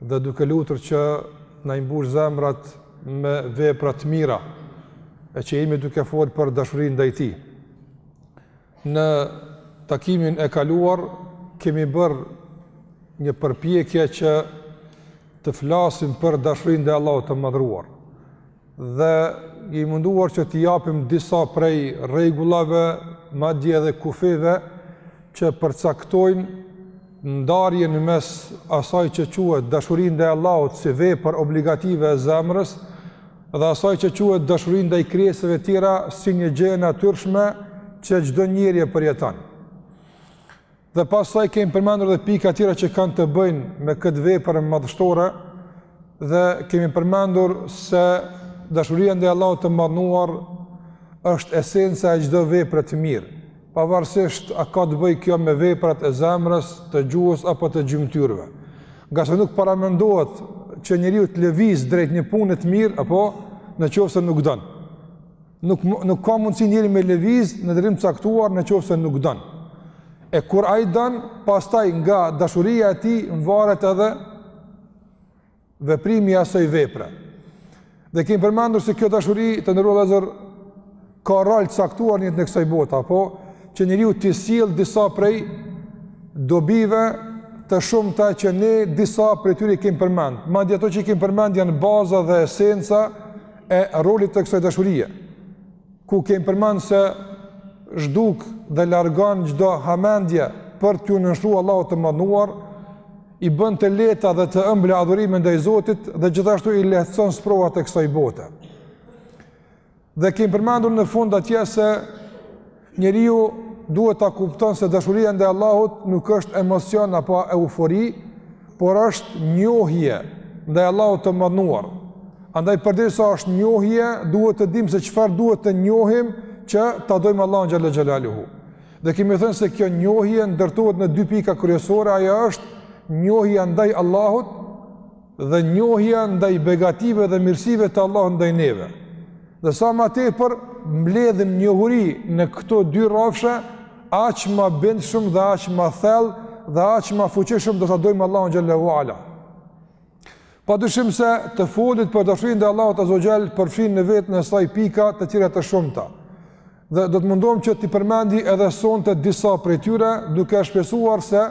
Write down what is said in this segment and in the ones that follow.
dhe duke lutur që na i mbush zemrat me vepra të mira e që jemi duke fol për dashurinë ndaj tij. Në takimin e kaluar kemi bërë një përpjekje që të flasim për dashurinë ndaj Allahut të Madhruar. dhe jemi munduar që t'i japim disa prej rregullave, madje edhe kufijve që përcaktojnë ndarjen mes asaj që quhet dashuri ndaj Allahut si vepër obligative e zemrës dhe asaj që quhet dashuri ndaj krijesave të tjera si një gjë e natyrshme që çdo njeri e përjeton. Dhe pastaj kemi përmendur edhe pika tjera që kanë të bëjnë me këtë vepër madhështore dhe kemi përmendur se dashuria ndaj Allahut të Madhëruar është esenca e çdo vepre të mirë, pavarësisht a ka të bëjë kjo me veprat e zemrës, të gjuhës apo të gjymtyrëve. Ngase nuk paramendohet që njeriu të lëvizë drejt një pune të mirë apo në qoftë se nuk don. Nuk nuk ka mundësi njeri me lëviz në drejtim të caktuar në qoftë se nuk don. E kur ai don, pastaj nga dashuria e tij varet edhe veprimi i asaj vepre. Dhe e kemi përmendur se kjo dashuri të nderuar vëllezër ka rol të caktuar në jetën e kësaj bote, apo që njeriut i sjell disa prej dobive të shumta që ne disa prej tyre i kemi përmend. Madje ato që i kemi përmend janë baza dhe esenca e rolit të kësaj dashurie, ku kemi përmend se zhduk dhe largon çdo hamendje për t'ju nënshtruar Allahut të Madhëruar, i bën të lehta dhe të ëmbla adhurimet ndaj Zotit dhe gjithashtu i lehtëson sprovat e kësaj bote. Dhe kemi përmendur në fund atje se Njeriu duhet ta kupton se dashuria ndaj Allahut nuk është emocion apo eufori, por është njohje ndaj Allahut të Madhëruar. Andaj përderisa është njohje, duhet të dimë se çfarë duhet të njohim që ta dojmë Allahun xhel-le xhelaluhu. Dhe kemi thënë se kjo njohje ndërtohet në dy pika kryesore, ajo është njohja ndaj Allahut dhe njohja ndaj begative dhe mirësive të Allahut ndaj neve. Dhe sa më tepër mbledhim njohuri në këto dy rrafshe, aq më bindshëm dhe aq më thellë dhe aq më fuqishëm do ta dojmë Allahun xhel-le ue ala. Pa dyshim se të folit për dashurinë ndaj Allahut azze ue xhel përfshin në veten e saj pika të tjera të shumta. Dhe do të mundohem që t'i përmendi edhe sonte disa prej tyre, duke shpresuar se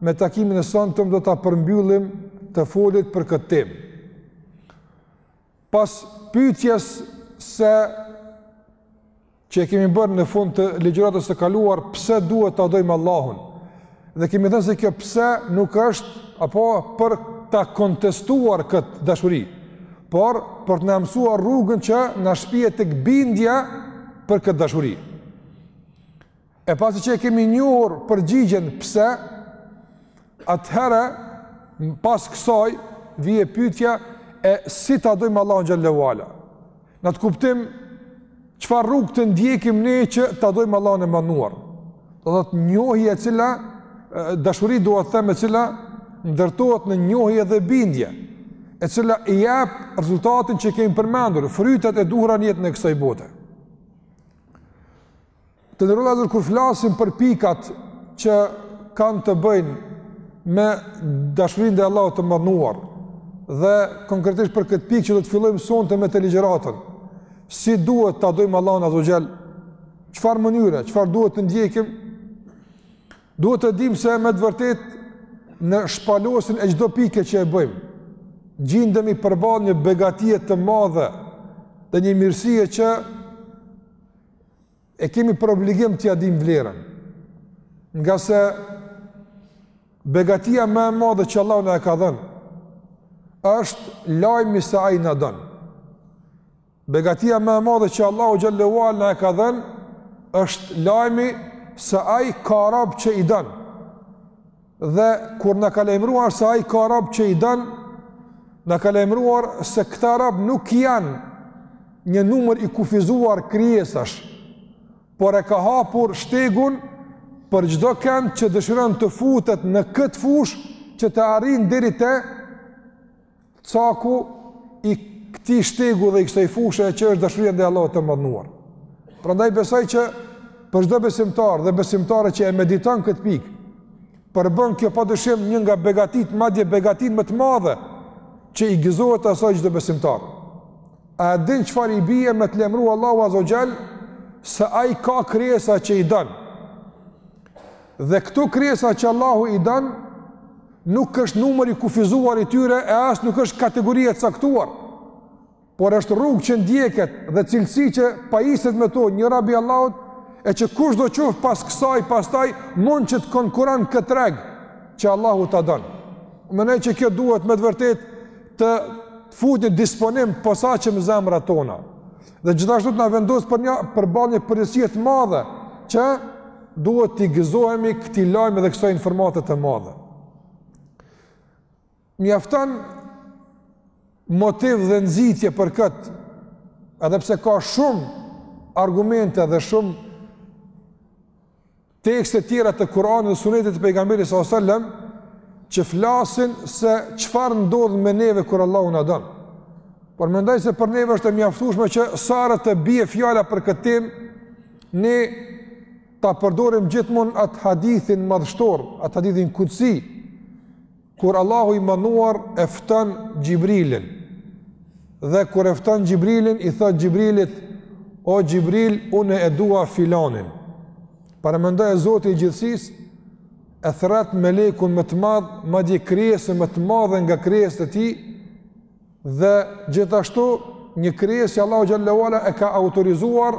me takimin e sontëm do ta përmbyllim të folit për këtë temë. Pas pyetjes që e kemi bërë në fund të ligjëratës së kaluar, pse duhet ta dojmë Allahun, Dhe kemi thënë se kjo pse nuk është apo për ta kontestuar kët dashuri, por për të na mësuar rrugën që na shpie tek bindja për kët dashuri. E pasi që e kemi njohur përgjigjen pse, atëherë pas kësaj vjen pyetja e si ta dojmë Allahun xhallahu ala. Në të kuptim, çfarë rruge të ndjekim ne që ta dojmë Allahun e madhëruar? Do të thotë njohje e cila, dashuri duhet them e cila, ndërtohet në njohje dhe bindje, e cila i jep rezultatin që kemi përmendur, frytet e duhura në jetën e kësaj bote. Të nderuar vëllezër, kur flasim për pikat që kanë të bëjnë me dashurinë ndaj Allahut të madhëruar, dhe konkretisht për këtë pikë që do të fillojmë sonte me të ligjëratën, si duhet ta dojmë Allahun azze ue xhel, çfarë mënyre, çfarë duhet të ndjekim, duhet të dimë se me të vërtetë në shpalosjen e çdo pike që e bëjmë, gjindemi përballë një begatie të madhe dhe një mirësie që e kemi për obligim t'ia dimë vlerën. Ngase begatia më e madhe që Allahu na e ka dhënë është lajmi se ai na don. Begatia më e madhe që Allahu xhallahu ala na e ka dhënë është lajmi se ai ka rob që i don. Dhe kur na ka lajmëruar se ai ka rob që i don, na ka lajmëruar se këta rob nuk janë një numër i kufizuar krijesash, por e ka hapur shtegun për çdo kënd që dëshiron të futet në këtë fushë që të arrijë deri te Caku i këtij shtegu dhe i kësaj fushe që është dashuria ndaj Allahut të madhëruar. Prandaj besoj që për çdo besimtar dhe besimtare që e mediton këtë pikë, përbën kjo padyshim një nga begatitë, madje begatinë më të madhe, që i gëzohet asaj çdo besimtar. A e din çfarë i bie me të lajmëru Allahu azze ue xhel, se ai ka krijesa që i don. Dhe këto krijesa që Allahu i don, Nuk është numër i kufizuar i tyre e as nuk është kategori e caktuar. Por është rrugë që ndjeket dhe cilësi që pajiset me to një rob i Allahut e që kushdo qoftë pas kësaj, pastaj, mund që të konkurron në këtë treg që Allahu ta don. Mendoj që kjo duhet me të vërtetë të futë një disponim të posaçëm në zemrat tona. Dhe gjithashtu të na vendos për një përballë një përgjegjësie të madhe që duhet t'i gëzohemi këtij lajmi dhe kësaj informate të madhe. Mjafton motiv dhe nxitje për këtë, edhe pse ka shumë argumente dhe shumë tekste të tjera të Kur'anit dhe Sunetit të pejgamberit sallallahu alajhi wasallam që flasin se çfarë ndodh me neve kur Allahu na don. Por mendoj se për neve është e mjaftueshme që sa herë të bie fjala për këtë temë, ne ta përdorim gjithmonë atë hadithin madhështor, atë hadithin kutsi, Kur Allahu i Madhëruar e fton Xhibrilin dhe kur e fton Xhibrilin i thot Xhibrilit o Xhibril unë e dua filanin. Paramendoje Zoti i gjithësisë e thrret melekun më të madh, madje krijesën më të madhe nga krijesat e tij, Dhe gjithashtu një krijesë që Allahu xhel-le ue ala e ka autorizuar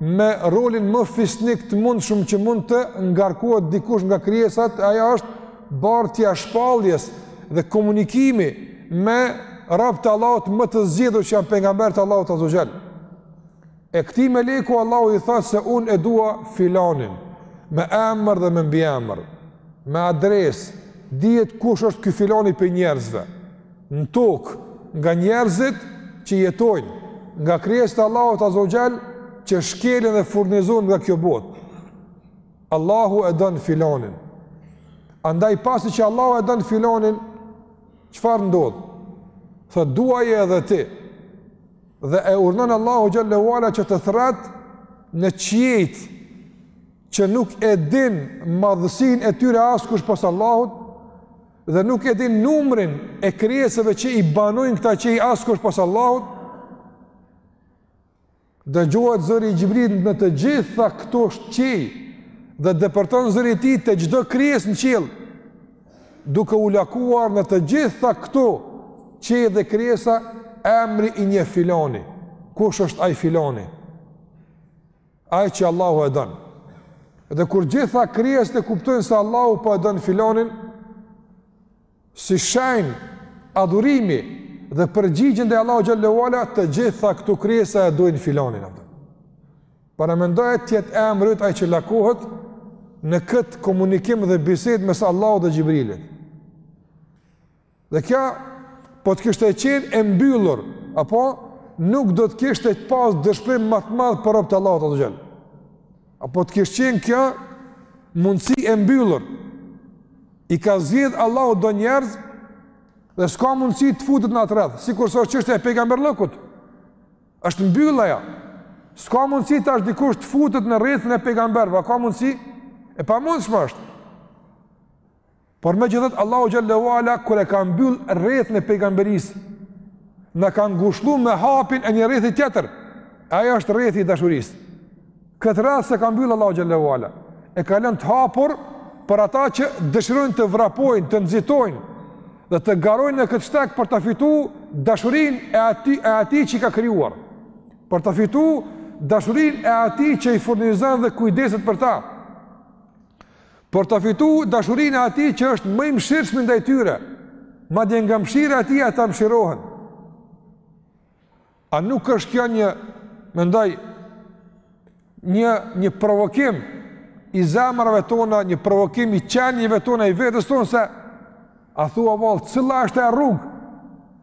me rolin më fisnik të mundshëm që mund të ngarkohet dikush nga krijesat, ajo është bartja e shpalljes dhe komunikimi me robtë e Allahut më të zgjedhur që janë pejgamberët e Allahut azze ue xhel. E këtij meleku Allahu i tha se unë e dua filanin, me emër dhe me mbiemër, me adresë, dihet kush është ky filani prej njerëzve, në tokë, nga njerëzit që jetojnë, nga krijesat e Allahut Azza wa Jall që shkelin dhe furnizohen nga kjo botë. Allahu e don filanin. Andaj pasi që Allahu e don filanin, çfarë ndodh? Thot duaje edhe ti. Dhe e urdhnon Allahu xhel-le ue ala që të thrret në qiejt që nuk e din madhësinë e tyre askush pas Allahut dhe nuk e din numrin e krijesave që i banojnë këta qiej askush pas Allahut dëgjohet zëri i Xhibrilit në të gjitha këto shtatë qiej dhe depërton zëri i tij te çdo krijesë në qiell duke u lakuar në të gjitha këto qiej dhe krijesa emri i një filani, kush është ai filani? Ai që Allahu e don. Dhe kur gjitha krijesat e kuptojnë se Allahu po e don filanin, si shenjë adhurimi dhe përgjigje ndaj Allahut xhel-le ue ala të gjitha këto krijesa e dujnë filanin atë. Paramendoje të jetë emri yt ai që lakohet në këtë komunikim dhe bisedë mes Allahut dhe Xhibrilit. Dhe kjo po të kishte qenë e mbyllur, apo nuk do të kishte pas dëshpërim më të madh për robët e Allahut azze ue xhel. Apo të kishte qenë kjo mundësi e mbyllur. I ka zgjedh Allahu do njerëz dhe s'ka mundësi të futet në atë rreth, sikurse është çështja e pejgamberllëkut. Është mbyllë ajo. S'ka mundësi tash dikush të futet në rrethin e pejgamberëve, ka mundësi? E pamundshme është. Por megjithatë, Allahu xhel-le ue ala, kur e ka mbyll rrethin e pejgamberisë, na ka ngushllu me hapjen e një rrethi tjetër, e ajo është rrethi i dashurisë. Këtë rreth s'e ka mbyllë Allahu xhelle ue ala. E ka lënë të hapur për ata që dëshirojnë të vrapojnë, të nxitojnë dhe të garojnë në këtë shteg për ta fitu dashurinë e atij e atij që i ka krijuar. Për ta fitu dashurinë e atij që i furnizon dhe kujdeset për ta. Për ta fitu dashurinë e atij që është më i mëshirshmi ndaj tyre, madje nga mëshira e tij ata mëshirohen. A nuk është kjo një, mendoj, një, një provokim i zemrave tona, një provokim i qenieve tona, i vetes tonë, se a thua vallë, cila është ajo rrugë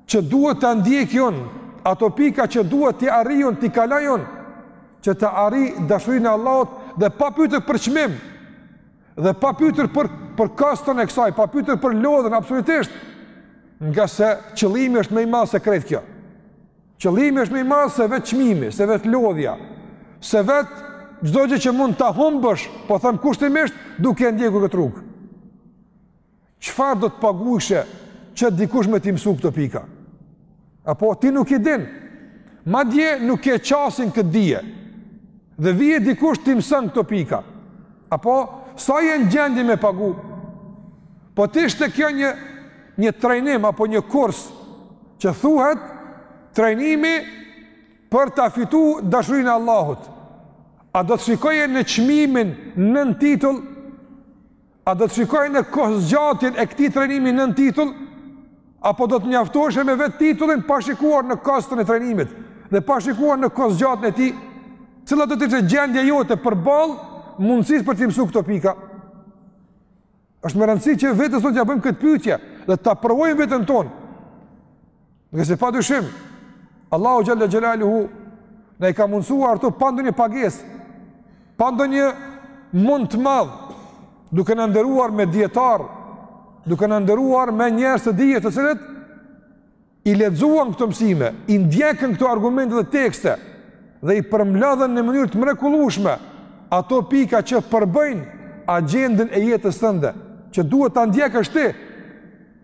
që duhet ta ndjek unë, ato pika që duhet t'i arrij unë, t'i kaloj unë, që ta arrij dashurinë e Allahut dhe pa pyet për çmim, Dhe pa pyetur për për koston e kësaj, pa pyetur për lodhjen absolutisht, ngase qëllimi është më i madh se krejt kjo. Qëllimi është më i madh se vetë çmimi, se vetë lodhja, se vetë çdo gjë që mund ta humbësh, po them kushtimisht duke e ndjekur këtë rrugë. Çfarë do të paguajshe që dikush me t'i mësu këto pika? Apo ti nuk i din? Madje nuk ke qasje n'këtë dije. Dhe vjen dikush t'i mëson këto pika. Apo sa je në gjendje me pagu? Po të ishte kjo një, një trajnim apo një kurs që thuhet trajnimi për ta fitu dashurinë e Allahut. A do të shikoje në çmimin nën titull A do të shikoje në kohëzgjatjen e këtij trajnimi nën titull? Apo do të njaftoheshe me vetë titullin pa shikuar në koston e trajnimit dhe pa shikuar në kohëzgjatjen e tij? Cila do të ishte gjendja jote përballë mundësisë për t'i mësu këto pika? Është me rëndësi që vetes tonë t'ia bëjmë këtë pyetje dhe ta provojmë veten tonë. Ngase pa dyshim, Allahu xhelle xhelaluhu na i ka mundësuar ato pa ndonjë pagesë, pa ndonjë mund të madh, duke na nderuar me dijetarë, duke na nderuar me njerëz të dijes të cilët i lexuan këto mësime, i ndjekën këto argumente dhe tekste, dhe i përmblodhën në mënyrë të mrekullueshme, ato pika që përbëjnë agjendën e jetës tënde, që duhet ta ndjekësh ti,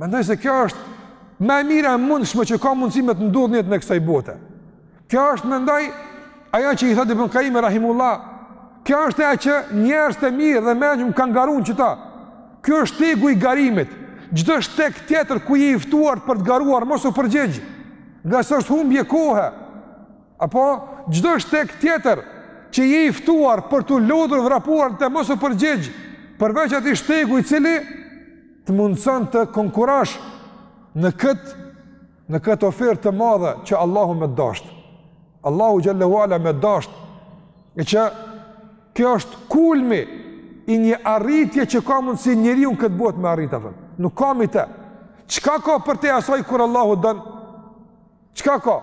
Mendoj se kjo është më e mira e mundshme që ka mundësi me të ndodhë n'jetën e kësaj bote. Kjo është mendoj ajo që e thotë Ibën Kajimi, rahimehullah. Kjo është ajo që njerëzit e mirë dhe menjëm kanë garun që ta. Kjo është shtegu i garimit. Çdo shteg tjetër ku je i ftuar për të garuar, mos u përgjigj. Ngase është humbje kohe. Apo, çdo shteg tjetër që je i ftuar për t'u lodhur, vrapuar te, mos u përgjigj. Përveç atij shtegu i cili të mundëson të konkurrosh në këtë në këtë ofertë të madhe që Allahu me të dashtë. Allahu xhelle ue ala me të dashtë. E që kjo është kulmi i një arritje që ka mundësi njeriu në këtë botë me arrit atë. Nuk ka mbi të. Çka ka përtej asaj kur Allahu don? Çka ka?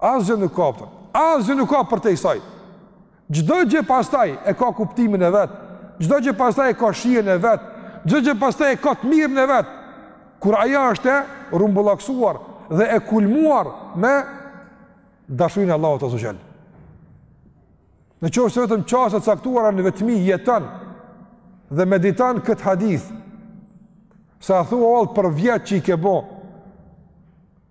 Asgjë nuk ka përtej, asgjë nuk ka përtej asaj. Çdo gjë pastaj e ka kuptimin e vet, çdo gjë pastaj e ka shijen e vet, çdo gjë pastaj e ka të mirën e vet. Kur ajo është e rrumbullakësuar dhe e kulmuar me dashurinë e Allahut azze ue xhel. Në qoftë se vetëm çaste të caktuara në vetmi jeton dhe mediton këtë hadith, se a thua vallë për vjet që i ke bo,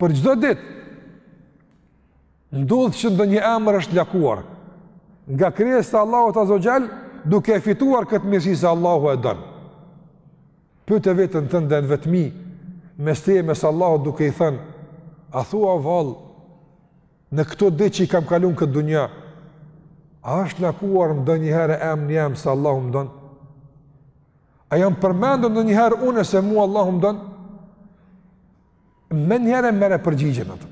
Për çdo ditë ndodh që ndonjë emër është lakuar nga krijesat e Allahut azza wa jall, duke e fituar këtë mirësi se Allahu e don. Pyete veten tënde në vetmi mes teje mes Allahut duke i thënë a thua vallë në këto ditë që i kam kalu në këtë dunja a është lakuar ndonjëherë emri jem se Allahu më don? A jam përmendur ndonjëherë unë se mu Allahu më don? menjëherë e merr përgjigjen atë.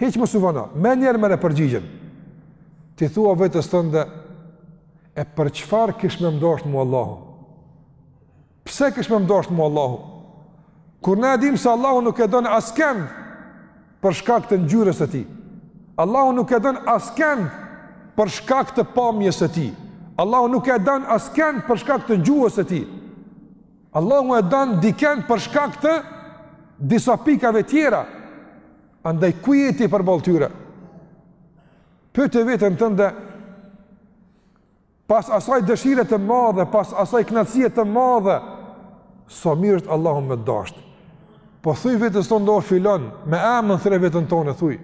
Hiç mos u vono, menjëherë merre përgjigjen. T'i thuash vetes tënde, e për çfarë kish me m'dasht mu Allahu? Pse kish me m'dasht mu Allahu? Kur ne e dimë se Allahu nuk e don askënd për shkak të ngjyrës së tij. Allahu nuk e don askënd për shkak të pamjes së tij. Allahu nuk e don askënd për shkak të gjuhës së tij. Allahu e don dikën për shkak të disa pikave tjera. Andaj ku je ti përball tyre? Pyet veten tënde pas asaj dëshire të madhe, pas asaj kënaqësie të madhe, sa mirë është Allahu me të dashtë. Po thuj vetes tonde o filon, me emën thirre veten tonde, thuj,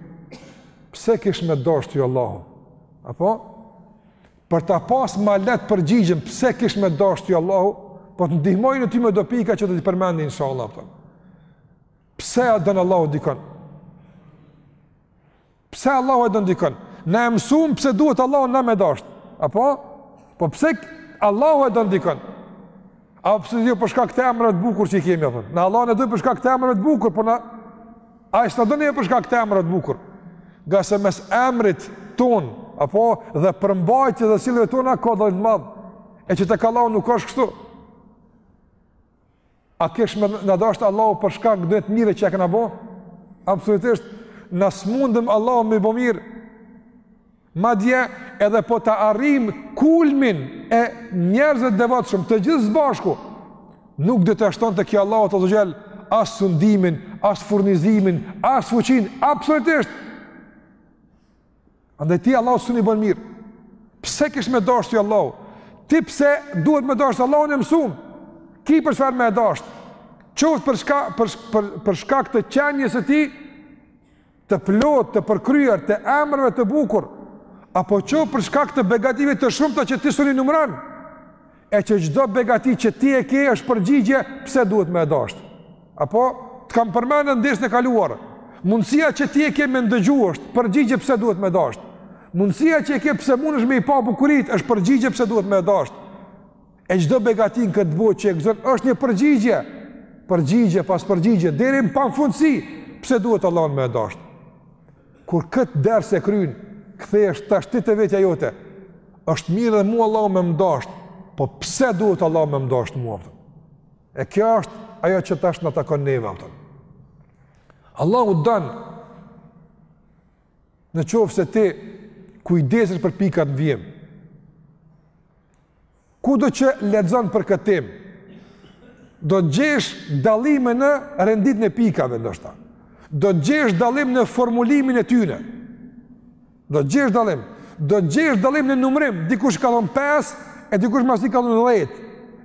pse kish me të dasht ty Allahu? Apo? Për ta pas ma lehtë përgjigjen pse kish me të dasht ty Allahu, po të ndihmoj ty me do pika që do t'i përmendi inshallah ata. Pse e don Allahu dikon? Pse Allahu e don dikon? Na e mësuam pse duhet Allahun na me dash. Apo? Po pse Allahu e don dikon? A pse jo për shkak të emrave të bukur që i kemi apo? Na Allahun e dojmë për shkak të emrave të bukur, po na Ai s'na do ne për shkak të emrave të bukur. Nga se mes emrit ton apo dhe përmbajtjes dhe cilësive tona ka dallim të madh. E që tek Allahu nuk është kështu. A kish me na dashtë Allahu për shkak ndonjë të mire që e kena bo? Absolutisht, na s'mundem Allahut me i bo mirë, Madje edhe po ta arrijmë kulmin e njerëzve të devotshëm të gjithë së bashku, nuk do t'ia shtonte kjo Allahut azze ve xhel as sundimin, as furnizimin, as fuqinë, absolutisht. Andaj ti Allahut s'un i bën mirë. Pse kish me t'dasht ty Allahu? Ti pse duhet me dasht Allahun e mësum? Ki për çfarë me e dasht? Qoftë për çka për për për shkak të qenies së tij, të plotë, të përkryer, të emrave të bukur, apo qoftë për shkak të begative të shumta që ti s'un i numëron, e që çdo begati që ti e ke është përgjigje, pse duhet me e dasht? Apo, ta kam përmend në dersin e kaluar, mundësia që ti e ke me ndëgju është përgjigje pse duhet me e dasht? Mundësia që e ke pse mundesh me i pa bukuritë është përgjigje pse duhet me e dasht? E çdo begati në këtë botë që e gëzon është një përgjigje. Përgjigje pas përgjigje deri në pafundësi. Pse duhet Allahun me e dashtë? Kur kët ders e kryen, kthehesh tash ti te vetja jote. Është mirë edhe mua Allahu me m'dashtë, po pse duhet Allahu me m'dashtë mua? E kjo është ajo që tash na takon neve, a kupton. Allahu don në qoftë se ti kujdesesh për pikat në vijim, Kudo që lexon për këtë temë, do të gjesh dallime në renditjen e pikave ndoshta. Do të gjesh dallim në formulimin e tyre. Do të gjesh dallim. Do të gjesh dallim në numrim, dikush ka dhënë 5, e dikush pasi ka dhënë 10,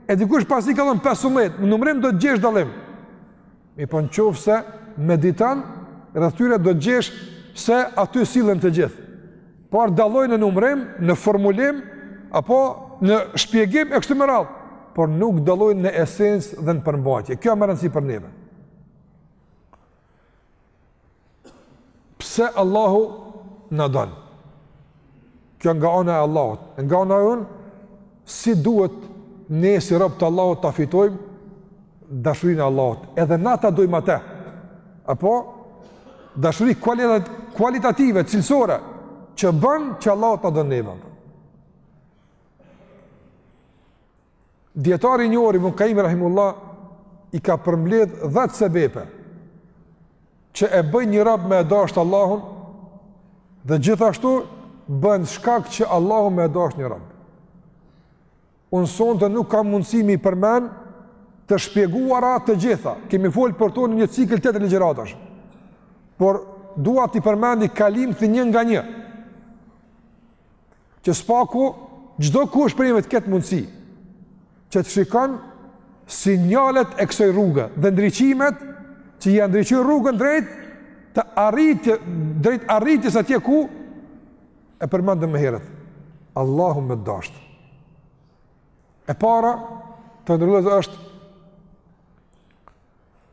e dikush pasi ka dhënë 15, në numrim do të gjesh dallim. Mirëpo në qoftë se mediton rreth tyre do të gjesh se aty sillen të gjithë. Por dallojnë në numrim, në formulim apo në shpjegim e kështu me radhë, por nuk dallojnë në esencë dhe në përmbajtje. Kjo me rëndësi për neve. Pse Allahu na don? Kjo nga ana e Allahut. Nga ana jonë, si duhet ne si robë të Allahut ta fitojmë dashurinë e Allahut. Edhe na ta dojmë atë. Apo, dashuri kualitative, cilësore, që bën që Allahu t'na don neve. Dietari i njohur Ibn Kajimi rahimehullah i ka përmbledh 10 sebepe që e bëjnë një rob me e dasht Allahun dhe gjithashtu bën shkak që Allahu me e dasht një rob. Un sonte nuk kam mundësi me i përmend të shpjeguara të gjitha. Kemi fol për to në një cikël tjetër ligjëratash. Por dua t'i përmendi kalimthi një nga një. që së paku çdokush prej neve të ketë mundësi që të shikon sinjalet e kësaj rruge dhe ndriçimet që ia ndriçojnë rrugën drejt të arritje drejt arritjes atje ku e përmendëm më herët. Allahu me të dashtë. E para të nderuar është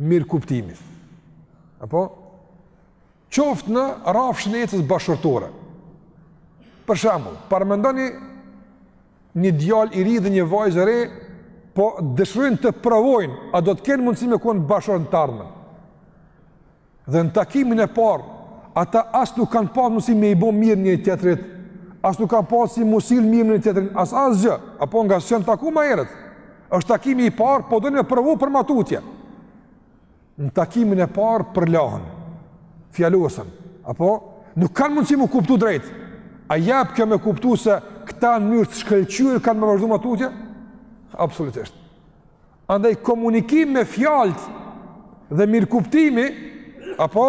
mirëkuptimit. Apo? Qoftë në rrafshin e jetës bashkëshortore. Për shembull, paramendoni një djal i ri dhe një vajzë e re, po dëshirojnë të provojnë, a do të kenë mundësi me konë bashkëshort në të ardhmen. Dhe në takimin e parë, ata as nuk kanë pas mundësi me i bo mirë njëni-tjetrit, as nuk kanë pas si m'u sillë mirë me njëni-tjetrin, as asgjë, apo ngase s'janë taku më herët. Është takimi i parë, po dojnë me provu për ma tutje. Në takimin e parë përlahen. Fjalosen, apo nuk kanë mundësi m'u kuptu drejt. A jep kjo me kuptu se këta në mënyrë të shkëlqyer kanë me vazhdu ma tutje? Absolutisht. Andaj komunikim me fjalët dhe mirëkuptimi apo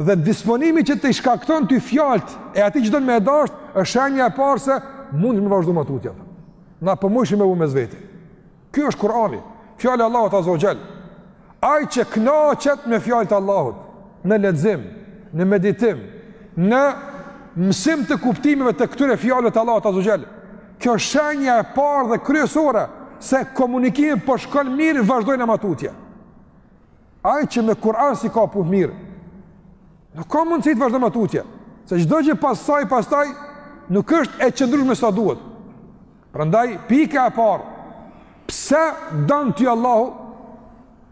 dhe disponimi që t'i shkakton ty fjalët e atij që don me e dashtë është shenja e parë se mund me vazhdu ma tutje. Na po mundohemi me bo mes veti. Ky është Kurani, fjala e Allahut azze ue xhel. Ai që kënaqet me fjalët e Allahut në lexim, në meditim, në mësim të kuptimeve të këtyre fjalëve të Allahut azze ue xhel. Kjo është shenja e parë dhe kryesore se komunikimi po shkon mirë, vazhdojna ma tutje. Ai që me Kur'an s'i ka punë mirë, nuk ka mundësi të vazhdon ma tutje, se çdo gjë pas saj pastaj nuk është e qëndrueshme sa duhet. Prandaj pika e parë, pse të don ty Allahu?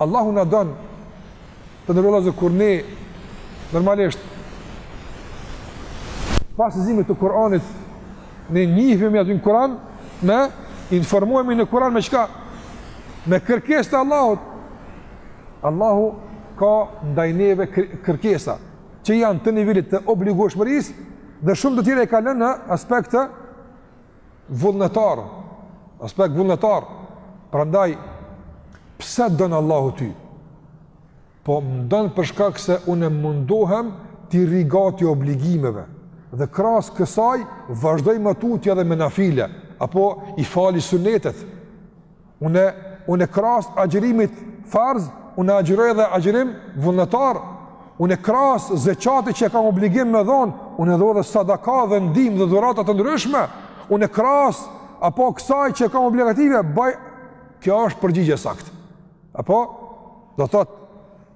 Allahu na don të nderuar kur ne normalisht pas leximit të Kur'anit ne njihemi aty në Kur'an ne informohemi në Kur'an me çka me kërkesat e Allahut Allahu ka ndaj neve kërkesa që janë të nivelit të obligueshmërisë dhe shumë të tjera i ka lënë në aspekt të vullnetar, aspekt vullnetar, prandaj, pse të don Allahu ty? Po më don për shkak se unë mundohem t'i rri gati obligimeve, dhe krahas kësaj, vazhdoj ma tutje edhe me nafile, apo i fali sunetet, Unë unë krahas agjërimit farz, unë agjëroj edhe agjërim vullnetar. Unë krahas zeqatit që e kam obligim me dhon, unë dhoj edhe sadaka dhe ndihmë dhe dhurata të ndryshme. Unë krahas apo kësaj që e kam obligative baj kjo është përgjigje e saktë. Apo do të thotë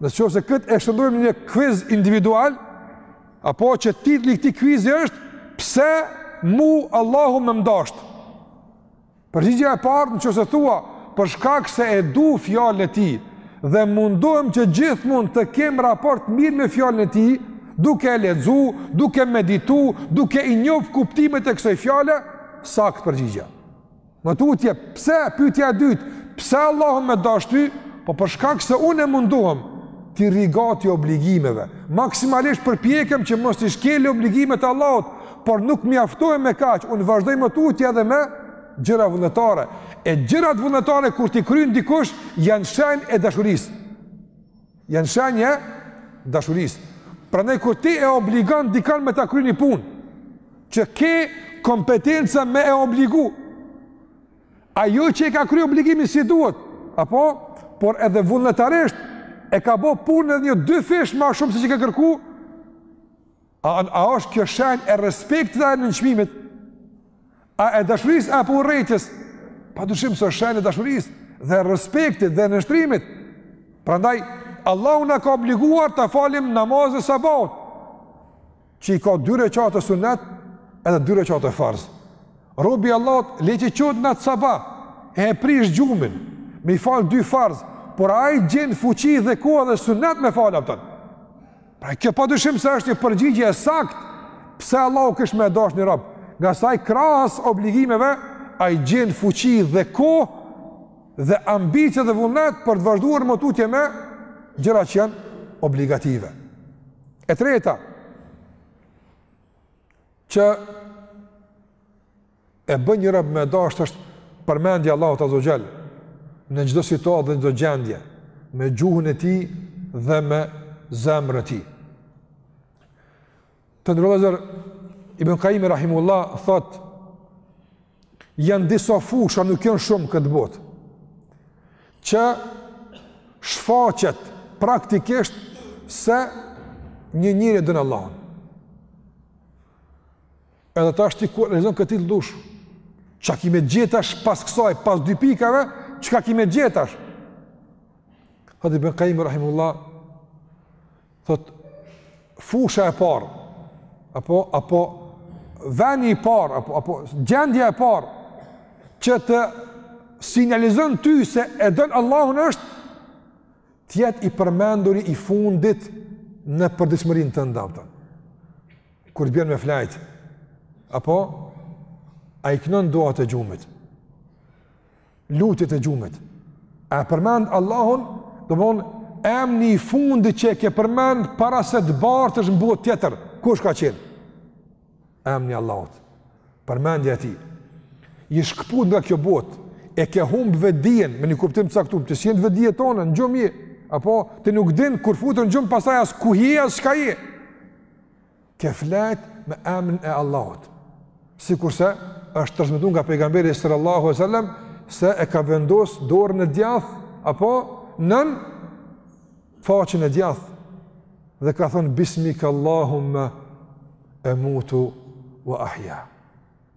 në qoftë se këtë e shndërrojmë në një kuiz individual apo që titulli i këtij kuizi është pse mu Allahu më ndasht. Përgjigja e parë, në qoftë se thua, për shkak se e du fjalën e tij, dhe mundohem që gjithmonë të kem raport të mirë me fjalën e tij, duke e lexu, duke meditu, duke i njoft kuptimet e kësoj fjale, saktë përgjigja. Më tutje, pse, pytja e dytë, pse Allahu me dasht ty, po për shkak se unë mundohem, t'i rri gati obligimeve, maksimalisht përpjekem që mos t'i shkeli obligimet e Allahut, Por nuk mjaftohem me kaq, unë vazhdoj më tutje edhe me gjëra vullnetare. E gjërat vullnetare kur t'i kryen dikush janë shenjë e dashurisë. Janë shenjë e dashurisë. Prandaj kur ti e obligon dikan me ta kry ni punë, që ke kompetenca me e obligu. Ai që e ka kryer obligimin si duhet, apo por edhe vullnetarisht e ka bë punën edhe një dy fish më shumë se ç'ka kërku, A a është kjo shenjë e respektit a e nënçmimit? A e dashurisë apo urrejtjes? Pa dyshim se është shenjë e dashurisë dhe respektit dhe nënshtrimit. Prandaj, Allahu na ka obliguar ta falim namazin e sabahut, që i ka dy reqate sunet edhe dy reqate farz. Robi i Allahut, le që çohet n'at sabah, e e prish gjumin, me i falë dy farz, por ai gjen fuqi dhe kohë edhe sunet me falë apo. Pra kjo pa dyshim se është një përgjigje e saktë, pse Allahu kish me e dasht një rob, ngase ai krahas obligimeve, ai gjen fuqi dhe kohë, dhe ambicje dhe vullnet për të vazhduar më tutje me gjëra që s'janë obligative. E treta, që e bën një rob me dasht është përmendja e Allahut azze ue xhel në çdo situatë dhe çdo gjendje me gjuhën e tij dhe me zemrën e tij. Të nderuar vllezër, Ibn Kajjim rahimehullah thotë janë disa fusha nuk janë shumë n'këtë botë që shfaqet praktikisht se një njeri e don Allahun. Edhe tash ti kur e lexon këtë titull thush. Çka ki me gjetash pas kësaj, pas dy pikave, çka ki me gjet tash? Thotë Ibn Kajjimi, rahimehullah, thotë, fusha e parë, apo, apo, veni i parë, apo, apo, gjendja e parë, që të sinjalizon ty se e don Allahun është, të jetë i përmenduri i fundit në përditshmërinë tënde Allahu. kur të bjen me fjet, apo a i knon duatë e gjumit, lutjet e gjumit, a e përmend Allahun, domethënë, emni i fundit që e ke përmend para se të bartesh në botë tjetër, kush ka qenë? Emni i Allahut, përmendja e tij, je shkëput nga kjo botë, e ke humb vetëdijen, me një kuptim të caktum, ti s'je n'vetëdije tënde, në gjumë je, apo ti nuk din kur futesh në gjumë pastaj as ku je, as çka je. Ke fjet me emrin e Allahut. Sikurse është transmetuar nga pejgamberi sallallahu alajhi wasallam se e ka vendos dorën e djathtë apo nën faqen e djathtë dhe ka thënë bismikallahumma amutu wa ahya.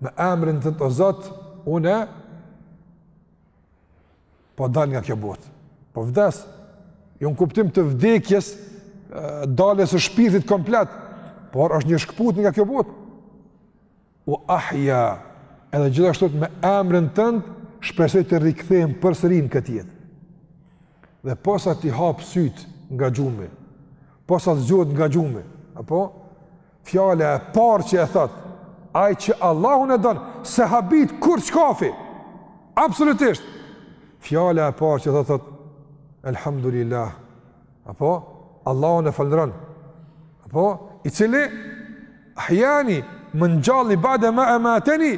Me emrin tënd o Zot unë po dal nga kjo botë. Po vdes. Jo në kuptim të vdekjes, daljes së shpirtit komplet, por është një shkëputje nga kjo botë. Ua ahja, edhe gjithashtu me emrin tënd shpresoj të rikthehem përsëri në këtë jetë. Dhe posa t'i hap sytë nga gjumi, posa të zgjohet nga gjumi, apo Fjala e parë që e thotë, ai që Allahun e don, s'e habit kurrë shkafi. Absolutisht. Fjala e parë që thotë, thotë Elhamdulillah. Apo Allahun e falënderon. Apo i cili ahjani më ngjalli bade ma ematani,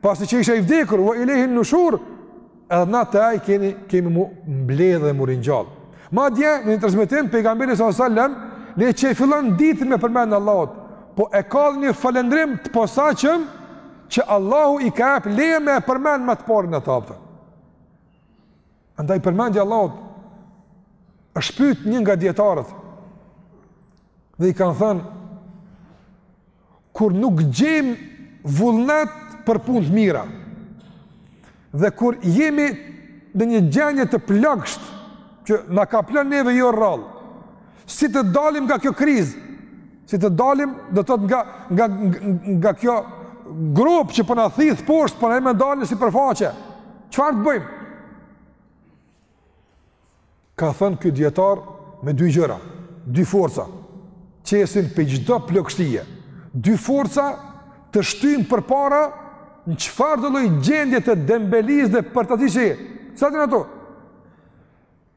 pasi që isha i vdekur, wa ilayhi an-nushur, edhe na te ai kemi, kemi m'u mbledh dhe m'u ringjall. Madje në një transmetim pejgamberi sallallahu alajhi wasallam le që fillon ditën me përmendje të Allahut, po e ka një falënderim të posaçëm që Allahu i ka jep leje me e përmend më të parin atë. Andaj përmendja e Allahut, është pyet një nga dijetarët dhe i kanë thënë Kur nuk gjejmë vullnet për punë të mira dhe kur jemi në një gjendje të plogësht që na kaplon neve jo rrallë, si të dalim nga kjo krizë, si të dalim do të thotë nga, nga, nga kjo gropë që po na thith poshtë, s'po na jep me dalë në sipërfaqe, çfarë të bëjmë? Ka thënë ky dijetar me dy gjëra, dy forca, qesin prej çdo plogështie, dy forca të shtyjnë përpara në çfarëdo lloj gjendje të dembelisë dhe përtacisë që je, sa të në to?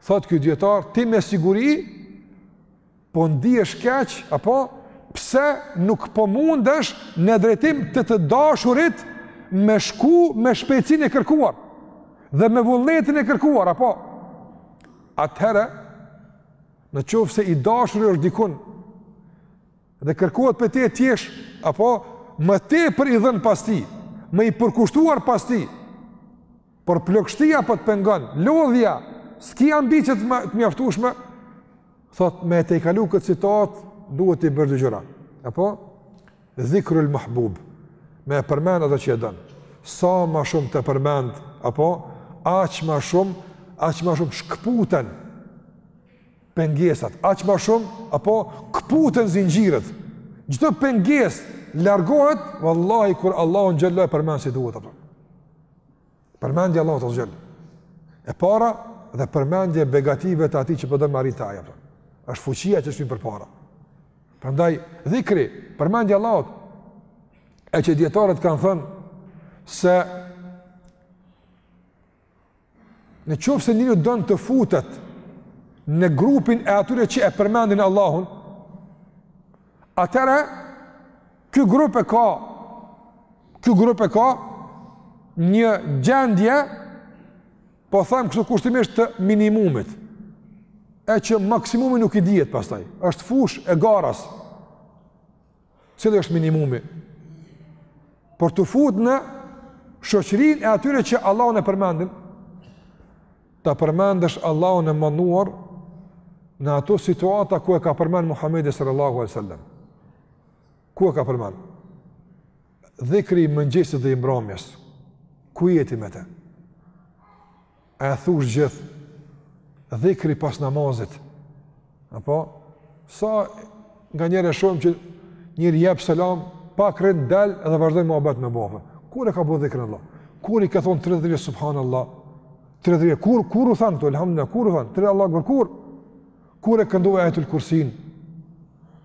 Thotë ky dijetar, ti me siguri, po ndihesh keq, apo pse nuk po mundesh në drejtim të të dashurit me shku me shpejtësinë e kërkuar dhe me vullnetin e kërkuar, apo atëherë në qoftë se i dashuri është dikund dhe kërkohet prej teje t'jesh, apo më tepër i dhënë pas tij, më i përkushtuar pas tij, Por plogështia po të pengon, lodhja, s'ki ambicje të, të mjaftueshme, thotë me e tejkalu këtë situatë duhet t'i bërë dy gjëra. Apo dhikrul mahbub, me e përmend atë që e don. Sa ma shumë ta përmend, apo aq ma shumë, aq ma shumë shkëputen pengesat, aq ma shumë apo këputen zinxhirët. Çdo pengesë largohet, vallahi kur Allahun xhelle e përmend si duhet ato. Përmendja e Allahut azze ve xhel. E para dhe përmendja e begative të atij që po don me arrit te ai është fuqia që shtyn përpara. Prandaj, dhikri, përmendja e Allahut. E që dijetarët kanë thënë se në qoftë se njeriu don të futet në grupin e atyre që e përmendin Allahun, atëherë Ky grup e ka ky grup e ka një gjendje po them kështu kushtimisht të minimumit e që maksimumi nuk i dihet pastaj është fushë e garës cili është minimumi për t'u fut në shoqërinë e atyre që Allahun e përmendin ta përmendësh Allahun e madhëruar në ato situata ku e ka përmend Muhammedi sallallahu alaihi wasallam Ku e ka përmend? Dhikri i mëngjesit dhe i mbrëmjes. Ku jeti me të? A e thush gjithë? Dhikri pas namazit. Apo sa nganjëherë shohim që njeri jep selam, pak rrin del edhe vazhdon muhabet me babën. Kur e ka bo dhikrin Allah? Kur i ke thon 30 herë subhanallahu? 30 herë kur kur u than këtu elhamdullah kur u than 30 Allahu ekber kur? Kur e këndove Ajetul Kursin?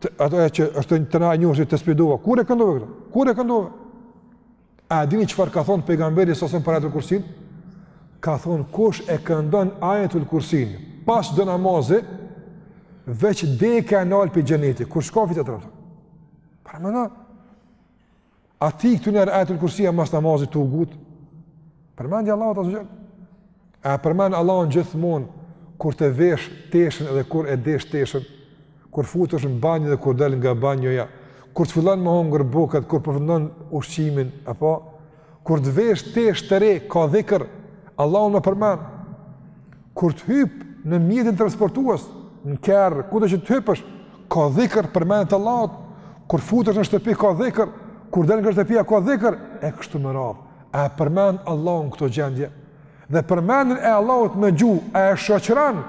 Të, ato e që është të një të rajë njërë që të spidova. Kur e këndove këto? Kur e këndove? A dini çfarë ka thonë pejgamberi salasem për Ajetul Kursin? Ka thonë kush e këndon Ajetul Kursin pas çdo namazi veç deka e nal prej xhenetit. Kur shka fitë e të rëpëtë? Parë më në? A ti këtu njerë Ajetul Kursia mas namazit tu u ngut? Përmendja e Allahut azze ve xhel. A e përmend Allahun gjithmonë kur ti e vesh teshën edhe kur e desh teshën, kur futesh në banjë dhe kur del nga banjoja, kur ti fillon me hongër bukët, kur përfundon ushqimin, apo kur ti vesh teshë të re, ka dhikër, Allahun me përmend. Kur ti hyp në mjetin transportues, në kerr, kudo që të hypësh, ka dhikr përmendje të Allahut. Kur futesh në shtëpi ka dhikr, kur del nga shtëpia ka dhikr e kështu me radhë. A e përmend Allahun në këto gjendje? Dhe përmendjen e Allahut me gjuhë, a e shoqëron?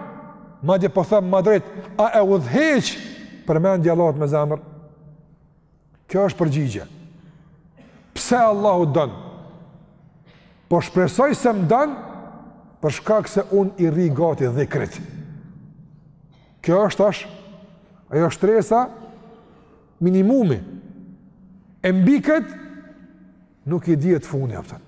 Madje po them më drejt, a e udhëheq përmendja e Allahut me zemër? Kjo është përgjigje. Pse Allahu të don? Po shpresoj se më don, për shkak se unë i rri gati dhikrit. Kjo është tash ajo shtresa minimumi. E mbi këtë, nuk i dihet fundi, a kupton.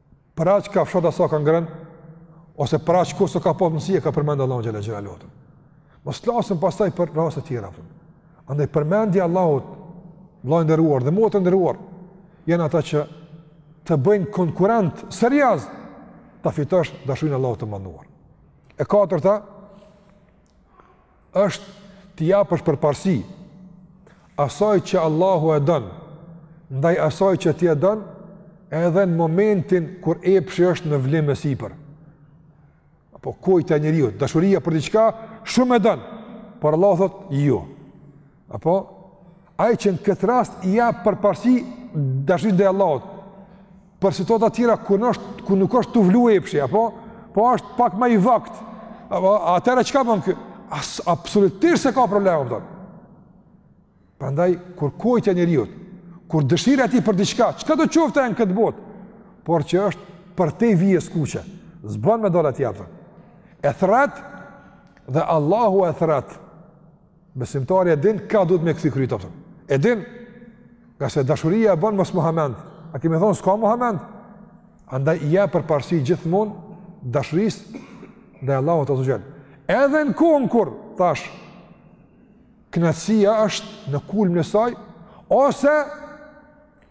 Për aq kafshata sa ka ngrën ose për aq kohë sa ka pas mundësi e ka përmend Allahun xhel-le xhelaluhu. Mos flasim pastaj për raste të tjera. Andaj përmendja e Allahut, vëlla i nderuar dhe motër e nderuar, janë ata që të bëjnë konkurrent serioz ta fitosh dashurinë e Allahut të madhëruar. E katërta, është t'i japësh përparësi asaj që Allahu e don, ndaj asaj që ti e don, edhe në momentin kur epshi është në vlim e sipër. Apo kënda e njeriut, dashuria për diçka shumë e don, por Allahu thotë jo. Apo, ai që në këtë rast i jep përparsi dashurisë ndaj Allahut, për situata tjera ku, nështë, ku nuk është tu vlu epshi, apo, po është pak ma i vakt, apo, atëherë çka bon kjo, as absolutisht s'e ka problem, a kupton. Prandaj, kur kënda e njeriut, kur dëshira e tij për diçka, çkado qoftë ajo në këtë botë, por që është përtej vijës kuqe, s'bën me dal atje, a kupton. E thrret, dhe Allahu e thrret, Besimtari e din kah duhet me kthy kryt, a kupton. E din, ngase dashuria e banë mos me u hamend. A kemi thonë, s'ka me u hamend. Andaj i jep përparësi gjithmonë dashurisë ndaj Allahut azze ve xhel. Edhe në kohën kur, thashë, knaqësia është në kulmin e saj, ose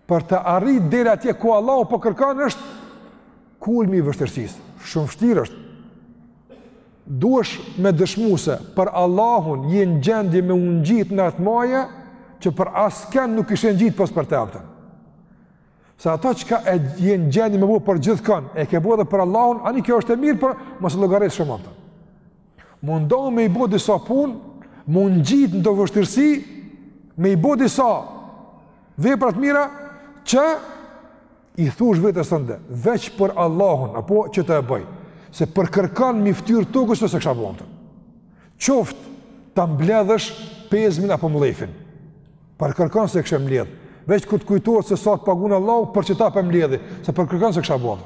Për të arrit deri atje ku Allahu po kërkon është kulmi i vështirësisë. Shumë vështirë është. Duhesh me dëshmu se për Allahun je në gjendje me u ngjit në atë maje që për askën nuk ishe ngjit pos për të, a kupton. Se ato çka je në gjendje me bo për gjithkën, e ke bo edhe për Allahun, ani kjo është e mirë, por mos e llogarit shumë, a kupton. Mundohu me i bo disa punë, mund, gjith do vështirësi, me i bo disa vepra t'mira, që i thush vetes tënde, veç për Allahun, apo qito e boj, se për kërkan mi ftyrë tokës s'e kisha bo ato. Qoftë ta mbledhësh pezmin apo mllefin. Për kërkon s'e kishe mbledh. Veç kur të kujtohet se sa të pagun Allahu për qita po e mbledh, se për kërkon s'e kishe bo.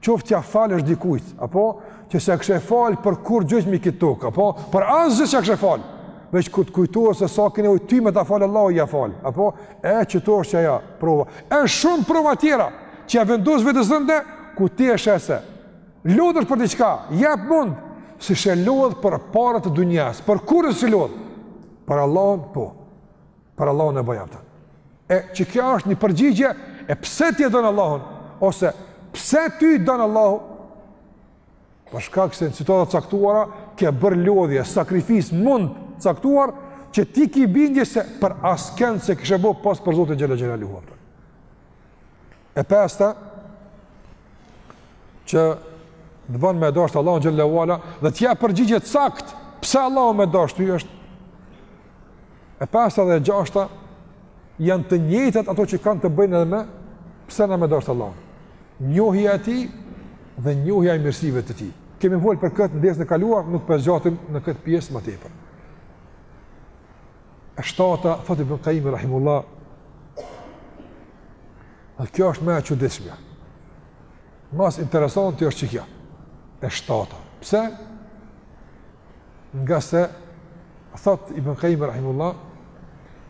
Qoftë t'ja falësh dikujt, apo që s'e kishe fal për kurgjo mi këtë tokë, apo për asgjë s'e kishe fal. Veç kur të kujtohet se sa ke nevojë ti me ta fal Allahu ja fal, apo e qito është ajo prova. Është shumë prova tjera që ja vendos vetes tënde ku ti e sheh se. Lodhesh për diçka, jap mund, s'ishe lodh për paret e dunjas, për kërkon s'ishe lodh. Për Allahun po. Për Allahun e boj ato. E qikjo është një përgjigje e pse ti e don Allahun ose pse ty t'don Allahu? Për shkak se në situata t'caktuara ke bërë lodhje, sakrificë, mund t'caktuar që ti ki bindje se për askend s'e kishe bo pos për Zotin Xhele Xhelaluhu. E pesta, që të bën me dashtë Allahu xhele ue ala dhe t'ia përgjigjesh sakt pse Allahu me t'dashtë ty është e pesta dhe e gjashta janë të njëjtat ato që kanë të bëjnë edhe me pse na me dashtë Allahun. Njohja e tij dhe njohja e mirësive të tij. Kemi fol për këtë ndejën e kaluar, nuk po zgjatim në këtë pjesë ma tepër. e shtata, thot Ibn Kajimi, rahimullah, dhe kjo është më e çuditshmja. Ma interesantja është qikjo, e shtata. Pse? Ngase, thot Ibn Kajimi, rahimullah,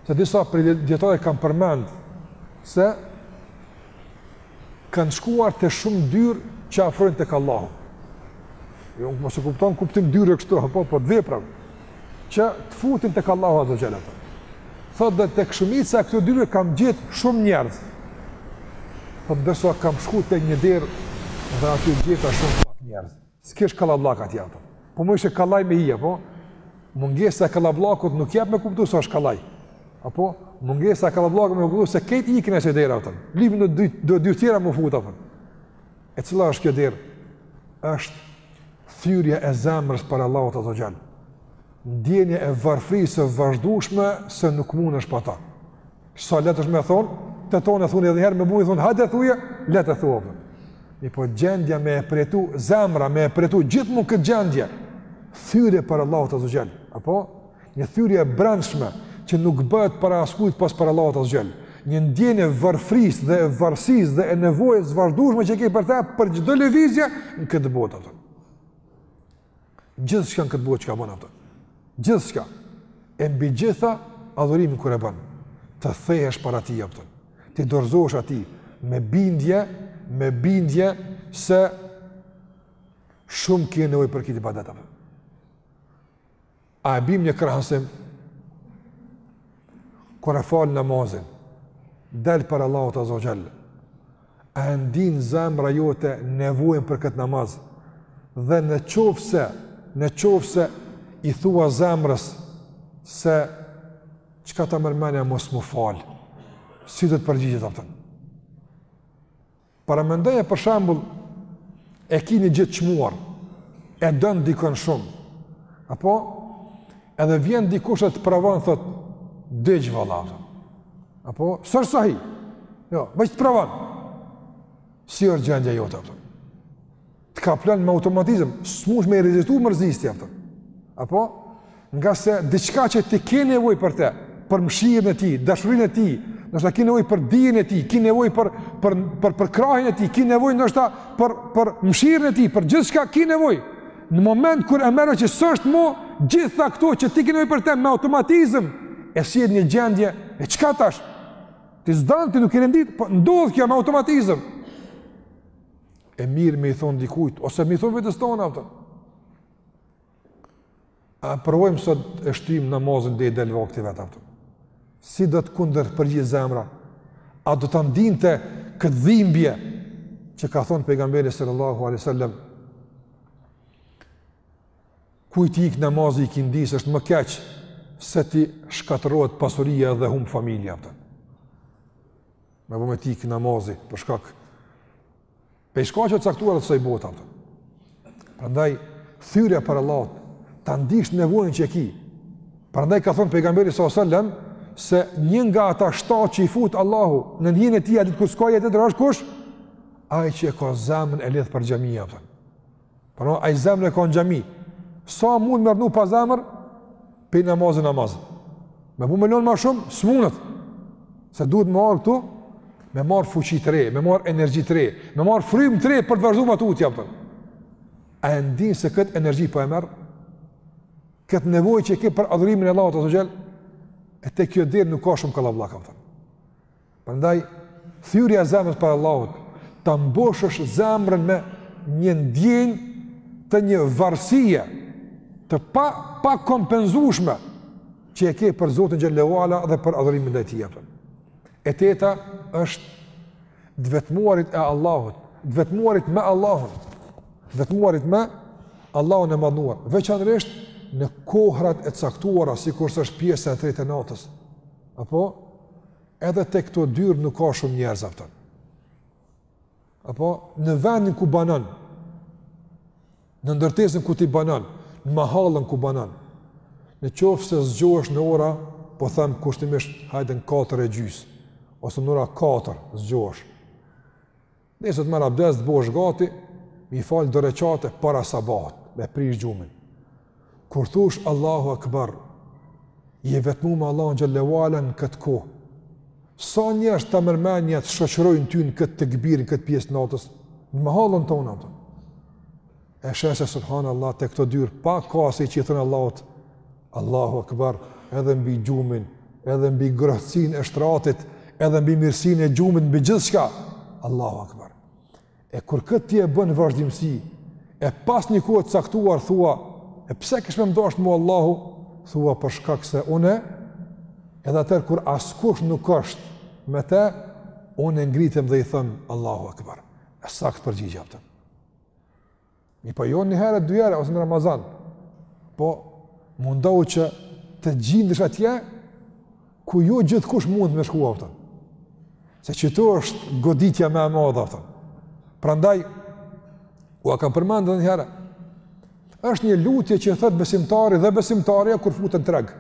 se disa prej dijetarëve kanë përmend, se kanë shkuar te shumë dyer që afrojnë tek Allahu. Jo, mos e kupton n'kuptim dyerve kështu, apo po vepra që të futin tek Allahu azze ue xhel. Thotë dhe tek shumica e këtyre dyerve kam gjet shumë njerëz. Thotë ndërsa kam shku te një derë dhe aty gjeta shumë pak njerëz. S'ke, ish kallabllak atje apo? Po më ishte kallaj me hija, po? Mungesa e kallabllakut nuk jep me kuptu se është kallaj. Apo? Mungesa e kallabllakut me kuptu se krejt ikin asaj dere ato. Lypin do dyr, do dyr tjera me u fut ato. E cila është kjo derë? është thyrja e zemrës para Allahut azze ue xhel. ndjenja e varfërisë së vazhdueshme se nuk mundesh pa ta. Sa lehtë është me thon, të tanë e thonë edhe herë më buni thon, hajde thuje, lehtë e thua. Mirëpo gjendja me e përjetu, zemra me e përjetu, gjithmonë këtë gjendje, thyrje para Allahut azze ue xhel, apo? Një thyrje e brendshme, që nuk bëhet para askujt pos para Allahut azze ue xhel, një ndjenje varfris dhe varësis dhe e nevojës s'vazhdushme që ke për te, për çdo lëvizje, në këtë botë, ato. Gjithçka në këtë botë çka bon, a kupton. Gjithçka. E mbi gjitha, adhurimin kur e bon. Të thehesh para tij, a kupton. T'i dorëzohesh atij me bindje, me bindje se shumë ke nevojë për këtë ibadet, a kupton. A e bim një krahasim? Kur e fal namazin, del para Allahut azze ue xhel. A e ndin zemra jote nevojën për këtë namaz? Dhe në qoftë se, në qoftë se i thua zemrës se çka ta merr menja mos me u fal. Si do të përgjigjet, a kupton? Paramendoje për shembull e ki një gjë të çmuar, e don dikon shumë, apo edhe vjen dikush e të provon, thotë, diq vëlla, apo s'osht sahi, jo, veç të provon, si është gjendja jote, a kupton. Të kaplon me automatizëm, s'mush me i rezistu mërzisë, a kupton. Apo? Ngase diçka që ti ke nevojë për te, për mshirën e tij, dashurinë e tij, ndoshta ki nevojë për dijen e tij, ki nevojë për, për, për, për krahun e tij, ki nevojë ndoshta për, për mshirën e tij, për gjithçka ki nevojë. Në moment kur e merr që s'është mo, gjitha këto që ti ki nevoj për te me automatizëm, e sjell një gjendje, e çka tash? Ti s'don, ti nuk i rendit, po ndodh kjo me automatizëm. e mirë me i thonë dikujt, ose me i thonë vetes tonë, a kupton. A provojmë sot e shtim namazin dhe i del vakti vetë, a kupton. Si do të kundërpërgjigjet zemra? A do ta ndinte këtë dhimbje që ka thonë pejgamberi sallallahu alejhi ve sellem? Kujt i ik namazi i ikindisë është më keq se t'i shkatërrohet pasuria dhe humb familja, a kupton. me bo me t'ikë namazi, për shkak, pej shkaqeve të caktuara të kësaj bote, a kupton, prandaj, thyerja para Allahut, ta ndish nevojën që e ki, prandaj ka thonë pejgamberi s.a.s. se një nga ata shtatë që i fut Allahu, nën hijen e tija, ditën kur s'ka hije tjetër është kush, ai që e ka zemrën e lidhë për xhamia, a kupton. Pra ai zemrën e ka në xhami, sa mund me rrnu pa zemër, pej namazi në namaz. Me bo me lënë ma shumë, s'mundet, se duhet me ardhë këtu, me marrë fuqi të re, me marrë energji të re, me marrë frymë të re për të vazhdu ma tutje, a kupton. A e ndin se këtë energji për po e merr, këtë nevojë që ke për adhurimin e Allahut azze ue xhel, e te kjo derë nuk ka shumë kallaballëk, a kupton. Prandaj thyrja e zemrës për Allahut, ta mbushësh zemrën me një ndjenjë të një varësie të pa pakompenzueshme që e ke për Zotin xhelle ue ala dhe për adhurimin ndaj tij apo. E teta është të vetmuarit e Allahut, të vetmuarit me Allahun, të vetmuarit me Allahun e madhuar, veçanërisht në kohrat e caktuara sikurse është pjesa e tretë e natës. Apo Edhe te këto dyer nuk ka shumë njerëz apo. Apo në vendin ku banon, në ndërtesën ku ti banon, në mahallën ku banon. Në qoftë se zgjohesh në ora, po them kushtimisht, hajde në 4 e gjysë, ose në ora 4 zgjohesh. Nëse ti merr abdest, bohesh gati, me i fal dy reqate para sabahut, me prish gjumin. Kur thush Allahu Akbar, je vetmu me Allahun xhelle ue ala në këtë kohë. Sa njerëz ta merr menja të shoqërojnë ty në këtë tekbir, në këtë pjesë të natës, në mahallën tone apo. e sheh se subhanallah te këto dyer pak ka asi që i thon Allahut Allahu akbar edhe mbi gjumin edhe mbi ngrohtësinë e shtratit edhe mbi mirësinë e gjumit mbi gjithçka Allahu akbar e kur këtë ti e bën në vazhdimësi e pas një kohe të caktuar thua e pse kish me m'dasht mu Allahu thua për shkak se unë edhe atëherë kur askush nuk është me të unë ngritem dhe i them Allahu akbar është sakt përgjigja apo Mirëpo jo një herë, dy herë, ose në Ramazan. Po mundohu që të gjindesh atje, ku jo gjithkush mundet me shkua, apo. Se qetu është goditja më e madhja, apo. Prandaj, ua kam përmend dhe një herë, është një lutje që e thotë besimtari dhe besimtarja kur futen në treg.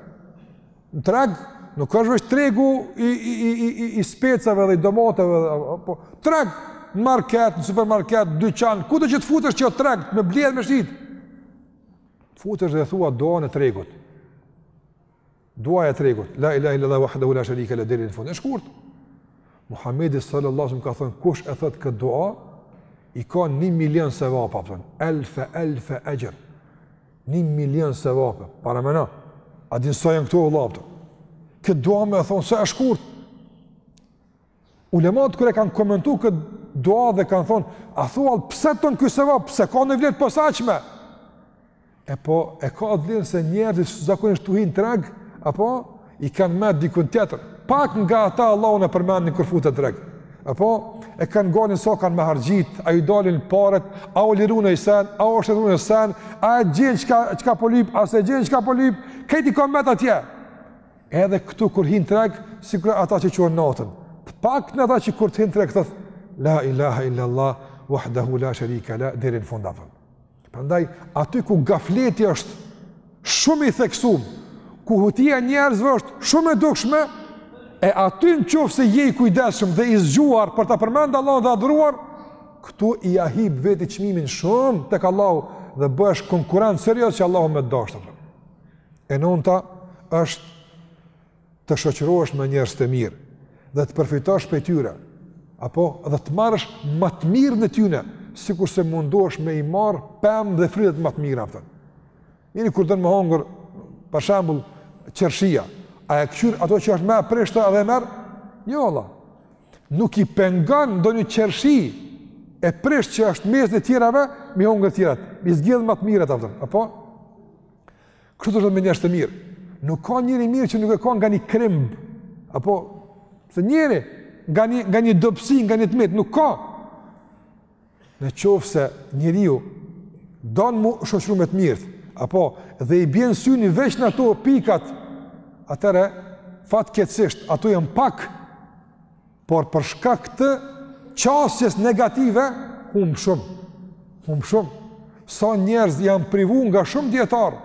Në treg, nuk është veç tregu i, i, i, i, i, i specave dhe i domateve, po, treg, në market, në supermarket, në dyqan, kudo që të futesh që o treg, me ble me shit. Futesh dhe thua duanë e tregut. Duaja e tregut. La ilahe illallah wahdahu la sharika leh deri në fund. E shkurt, Muhammedi sallallahu alejhi we selem ka thënë, kush e thotë këtë dua, i ka një milion sevape, apo, elfe elfe exhr. Një milion sevape, paramenoni. A din sa janë këto vëlla, apo? Këtë dua me e thonë, sa e shkurt. Ulemat kur e kanë komentu këtë dua dhe kanë thonë, a thua vallë pse tanë ky sevap, pse ka një vlerë të posaçme? E po, e ka vlerën se njerëzit zakonisht tu hi n'treg, apo, i kanë mendt dikun tjetër, pak nga ata Allahun e përmendin kur futen n'treg, apo e kanë gajlen a s'po kanë me harxhu, a ju dalin paret, a u liru ni sen, a u shtrenjtu ni sen, a e gjen çka, çka po lip, a s'e gjen çka po lip, i kanë mendt atje. Edhe këtu kur hin n'treg, sikur ata që çohen natën, pak jan ata që kur të hin n'treg, thotë, la ilaha illallah, wahdahu la sharika la, deri n'fund, apo. Prandaj aty ku gafleti është shumë i theksuar, ku hutia e njerëzve është shumë e dukshme, e aty në qoftë se je i kujdeshëm dhe i zgjuar për ta përmend Allahun dhe adhuruar, këtu ia hip veti çmimin shumë tek Allahu dhe bëhesh konkurent serioz që Allahu me të dashtë. E nanta është të shoqërohesh me njerëz të mirë dhe të përfitosh prej tyre, apo dhe të marrësh ma të mirën e tyne, sikurse mundohesh me i marr pemët dhe frytet ma të mira, apo. Njeri kur don me hongër, për shembull, qershia, a e kqyr ato që është ma e prishta edhe merr? Jo valla. Nuk i pengon ni qershi e prisht që është mes të tjerave, mi hongër të tjerat, mi zgjedh ma të mirat, apo. Apo Kështu edhe me njerëzit e mirë. Nuk ka njeri i mirë që nuk e ka nga një krimb. Apo? Pse njeri pa një pa një dobësi, pa një të metë nuk ka. Në qoftë se njeriu don mu shoqëru me të mirë, apo dhe i bjen syni veç në ato pikat, atëherë fatkeqësisht ato janë pak por për shkak të qasjes negative humb shumë. Humb shumë. Sa njerëz janë privu nga shumë dijetarë.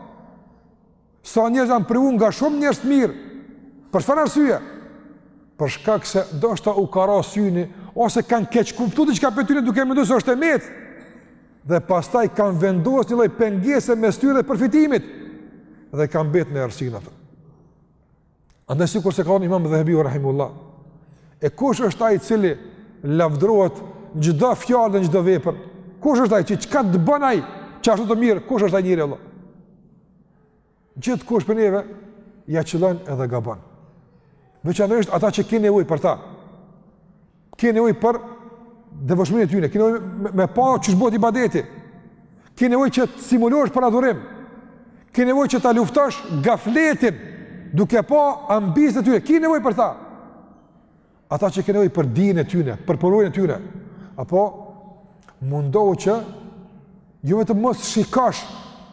Sa njerëz janë privu nga shumë njerëz të mirë. Për çfarë arsye? Për shkak se ndoshta u ka ra syni ose kanë keqkuptu diçka prej tyne duke menduar se është e metë. Dhe pastaj kanë vendosur një lloj pengese mes tyre dhe përfitimit dhe kanë mbetë në arsinë atë. Andaj sikurse ka thënë Imam Dhehebiu rahimehullah. E kush është ai i cili lavdërohet çdo fjalë dhe çdo vepër? Kush është ai që çka të bën ai? Asht e mirë? Kush është ai njeri? Vallahi gjithkush prej neve ia qëllon edhe gabon. Veçanërisht ata që ke nevojë për ta. Ke nevojë për devotshmërinë e tyre, ke nevojë me, me pa qysh bëhet ibadeti. Ke nevojë që të stimulohesh për adhurim. Ke nevojë që ta luftosh gafletin duke pa ambicien e tyre. Ke nevojë për ta. Ata që ke nevojë për dijen e tyre, për përvojën e tyre. Apo mundohu që Jo vetëm mos shikosh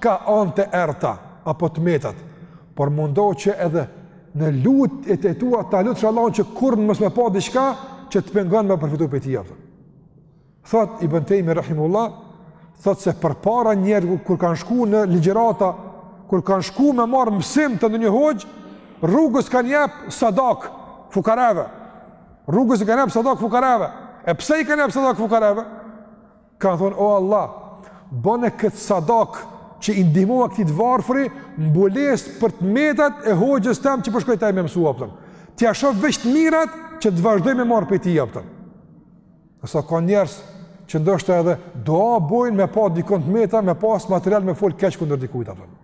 ka anët e errëta apo të metat, por mundohu që edhe në lutjet e tua ta lutsh Allahun që kurrë mos me pa diçka që të pengon me përfitu prej tij, a kupton. Thot Ibn Tejmije rahimehullah, thot se përpara njerëzit kur kanë shku në ligjërata, kur kanë shku me marrë mësim te ndonjë hoxhë, rrugës kanë jap sadak fukareve. Rrugës i kanë jap sadak fukareve. E pse i kanë jap sadak fukareve? Kanë thonë, o Allah, bëne këtë sadak që i ndihmova këtij të varfëri, mbulesë për të metat e hoxhës tem që po shkoj te ai me mësu, a kupton. T'ia shoh veç të mirat që të vazhdoj me marrë prej tij, a kupton. Ndërsa ka njerëz që ndoshta edhe dua bojnë me pa dikon të meta, me pas material me folë keq kundër dikujt, a kupton.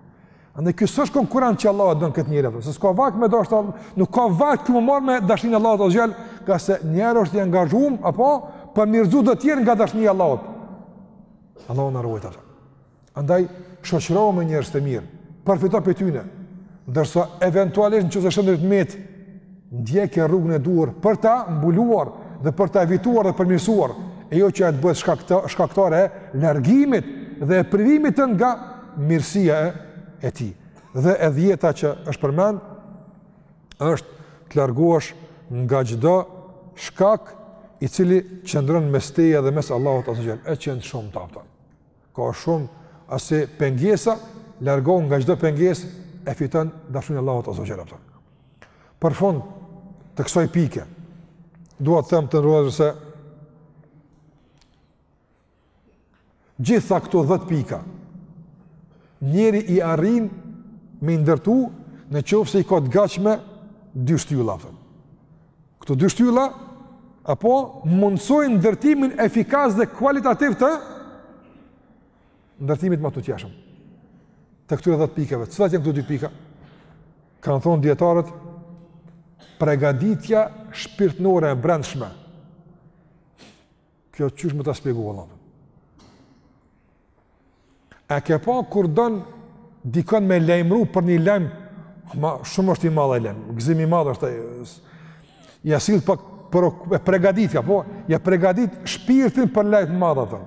Andaj ky s'është konkurrent që Allahu don këtë njeri apo. Se s'ka vakt me dashur, nuk ka vakt që me u marr me dashin e Allahut azze ve xhel, ngase njeri është i angazhuar apo për mirëzu të tjerë nga dashnia e Allahut. Allahu na ruajtë. Andaj shoqërohu me njerëz të mirë, përfito prej tyre. Ndërsa eventualisht nëse sheh të met Ndjeke rrugën e duhur për ta mbuluar dhe për ta evituar dhe përmirësuar, e jo që ajo të bëhet shkaktar shkaktare e largimit dhe e privimit tënd nga mirësia e, e tij. Dhe e dhjeta që është përmend është të largohesh nga çdo shkak i cili qëndron mes teje dhe mes Allahut azze ve xhel. E që janë shumë, a kupton. Ka shumë asi pengesa, largohu nga çdo pengesë e fiton dashurinë e Allahut azze ve xhel, a kupton. Për fund të kësaj pike, dua të them të nderuar vëllezër se gjitha këto 10 pika njeri i arrin me i ndërtu në qoftë se i ka të gatshme dy shtylla. Këto dy shtylla apo mundësojnë ndërtimin efikas dhe kualitativ të ndërtimit mëtutjeshëm të këtyre dhjetë pikave. Cilat janë këto dy pika? Kanë thonë dijetarët, pregaditja shpirtnore e brendshme, Kjo qysh me ta shpjegu vëlla. A ke pa kur don dikon me lajmëru për një lajm, ma shumë është i madh ai lajm. Gëzim i madh është ai. Ia sill pak për e pregadit, apo ia pregadit shpirtin për lajm të madh, a kupton.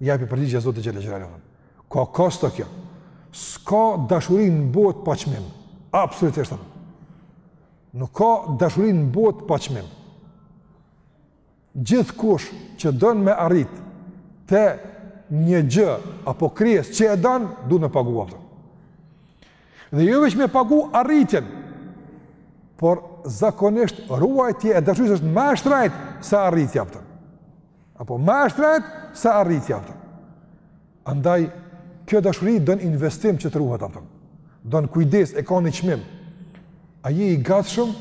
Japi përgjigje Zoti xhele xhele. Ka kosto kjo. S'ka dashuri në botë pa çmim. Absolutisht. Nuk ka dashuri në botë pa çmim. Gjithkush që don me arrit te një gjë apo krijesë që e don, duhet me pagu, a kupton. Dhe jo veç me pagu arritjen, por zakonisht ruajtja e dashurisë është më e shtrejtë se arritja, a kupton. Apo ma shtrejt se arritja, a pëton. Andaj, kjo dashuri don investim që të ruhet, apëton. Don kujdes e ka një çmim. A je i gatshëm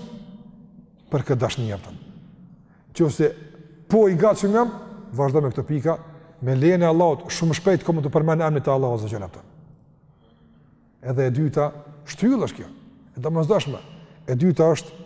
për këtë dashni, apëton. Qofse po i gatshëm jam, vazhdo me këto pika, me lejen e Allahut, shumë shpejt, ka me t'u përmen emni te Allahu azze ue xhel, apëton. Edhe e dyta, shtyllë është kjo, e domosdoshme. E dyta është,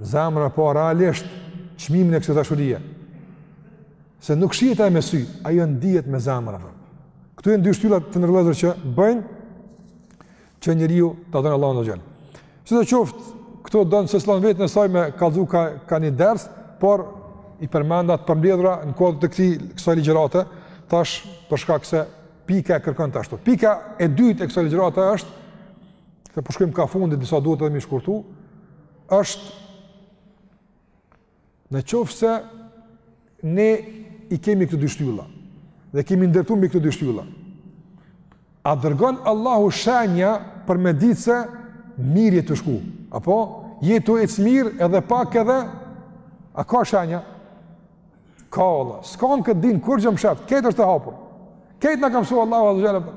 Zemra po realisht çmimin e kësaj dashurie. Se nuk shihet ai me sy, ajo ndihet me zemër. Këto janë dy shtylla të ndërlozur që bëjnë që njeriu ta don Allahun azze ue xhel. Sido qoftë, këto don secilën vetën e saj me kallzu ka ni ders, por i përmenda të përmbledhura në kuadër të këtij kësaj ligjërate, tash për shkak se pika e kërkon tash. Pika e dytë e kësaj ligjërate është se po shkojmë kah fundi disa duhet edhe me shkurtu. është në qoftë se ne i kemi këto dy shtylla dhe kemi ndërtu mbi këto dy shtylla. A dërgon Allahu shenja për me ditë se mirë je tu shku, apo je tu ecë mirë edhe pak edhe, a ka shenja? Ka vallah, s'ka në këtë din kurgjo mshehtë, krejt është e hapur, krejt na ka msu Allahu azze ue xhel,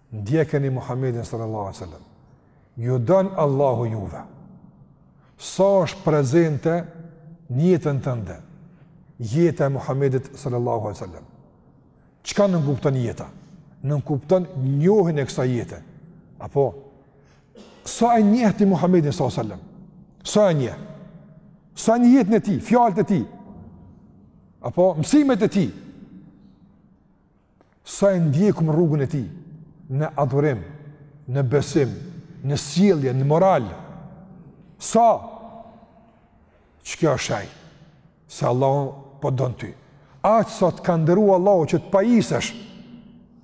Ndjekeni Muhammedin sallallahu alaihi wasallam. Ju don Allahu juve. Sa është prezente në jetën tënde? Jeta e Muhammedit sallallahu alaihi wasallam. Çka nënkupton jeta? Nënkupton njohjen e kësaj jete. Apo sa e njeh ti Muhammedin sallallahu alaihi wasallam? Sa e njeh? Sa e njeh jetën e tij, fjalët e tij, apo mësimet e tij, sa e ndjekim rrugën e tij në adhurim, në besim, në sjellje, në moral. Sa? Që kjo është shenjë, se Allahu po don ty. Aq sa të ka nderu Allahu që të pajisesh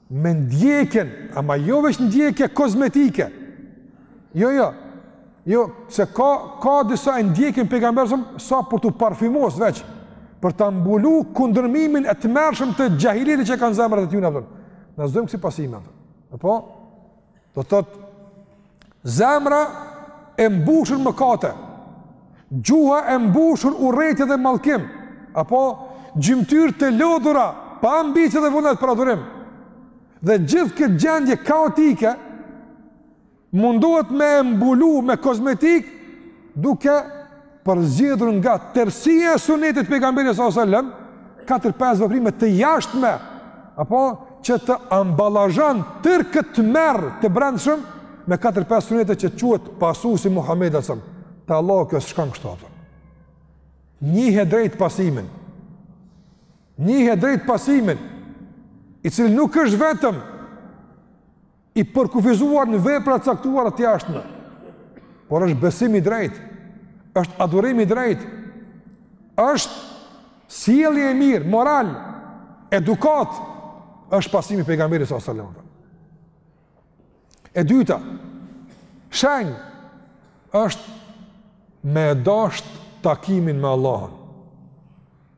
me ndjekjen, ama jo veç ndjekje kozmetike, Jo, jo. Jo, se ka ka disa e ndjekin pejgamberin a.s. sa për t'u parfymos veç, për ta mbulu kundërmimin e tmerrshëm të xhahilijetit që kanë zemrat e tyre apo. Na s'dojm ksi pasimi apo. Apo do të thot zemra e mbushur mëkate. Gjuha e mbushur urrejtje dhe mallkim. Apo gjymtyrë të lodhura pa ambicie dhe vullnet për adhurim. Dhe gjithë këtë gjendje kaotike mundohet me e mbulu me kozmetikë duke përzgjedhur nga tërësia e sunetit të pejgamberit sallallahu alajhi wasallam katër pesë veprime të jashtme apo që të ambalazhon tërë këtë merr të brendshëm me katër pesë sunete që të quhet pasuesi i Muhamedit sallallahu alajhi wasallam te Allahu kjo s'shkon kështu apo njihe drejt pasimin njihe drejt pasimin i cili nuk është vetëm i përkufizuar në vepra të caktuara të jashtme. Por është besim i drejtë, është adhurim i drejtë, është sjellje e mirë, moral, edukatë, është pasimi i pejgamberit sallallahu alajhi wasallam. E dyta, shenjë është me e dasht takimin me Allahun.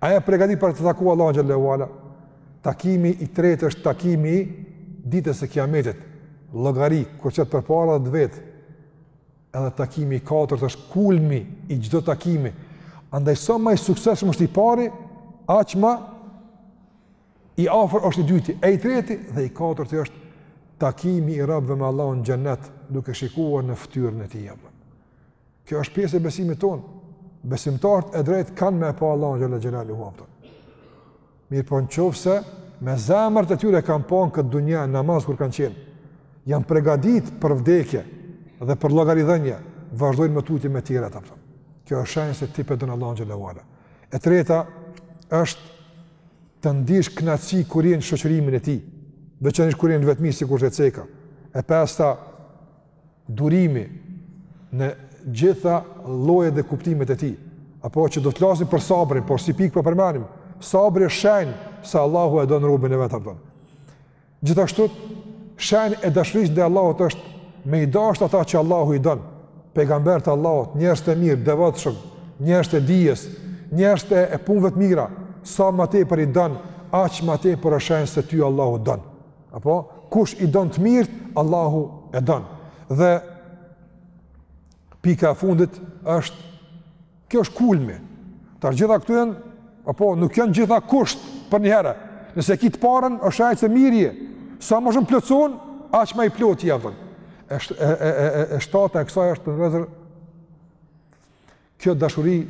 A je pregatit për të taku Allahun xhel-le ue ala? Takimi i tretë është takimi i ditës së kiametit, llogari, kur qet përpara të vet, edhe takimi i katërt është kulmi i çdo takimi, andaj sa ma i suksesshëm është i pari, aq ma i afër është i dyti, e i treti dhe i katërt është takimi i robëve me Allahun në xhenet, duke shikuar në ftyrën e tij apo. Kjo është pjesë e besimit tonë. Besimtarët e drejtë kanë me e pa Allahun xhel-le xhelaluhu apo. Mirëpo në qoftë se me zemrat e tyre kanë pa në këtë dunja në namaz kur kanë qenë. Janë pregatit për vdekje dhe për llogaridhënie, vazhdojnë më tutje me tjerat apo. Kjo është shenjë se ti po e don Allahun xhel-le ue ala. E treta është të ndish kënaqësi kur je n'shoqërimin e tij, veçanërisht kur je n'vetmi sikurse e ceka. E pesta, durimi në gjitha llojet dhe kuptimet e tij. Apo që do të flasim për sabrin, por si pikë po përmendim, sabri është shenjë se Allahu e don robin e vet apo. Gjithashtu shenjë e dashurisë ndaj Allahut është me i dasht ata që Allahu i don, pejgamberët e Allahut, njerëzit e mirë, devotshëm, njerëzit e dijes, njerëzit e punëve të mira, sa më tepër i don, aq më tepër është shenjë se ty Allahu don. Apo, kush i don të mirët, Allahu e don. Dhe pika e fundit është, kjo është kulmi. Tash gjitha këtu janë, apo nuk janë gjitha kusht për një herë. Nëse ki të parën, është shenjë e së mirës. Sa më shumë plotëson, aq ma i plotë je apo. E, e, e, e, e shtata e kësaj është të nëzër Kjo dashuri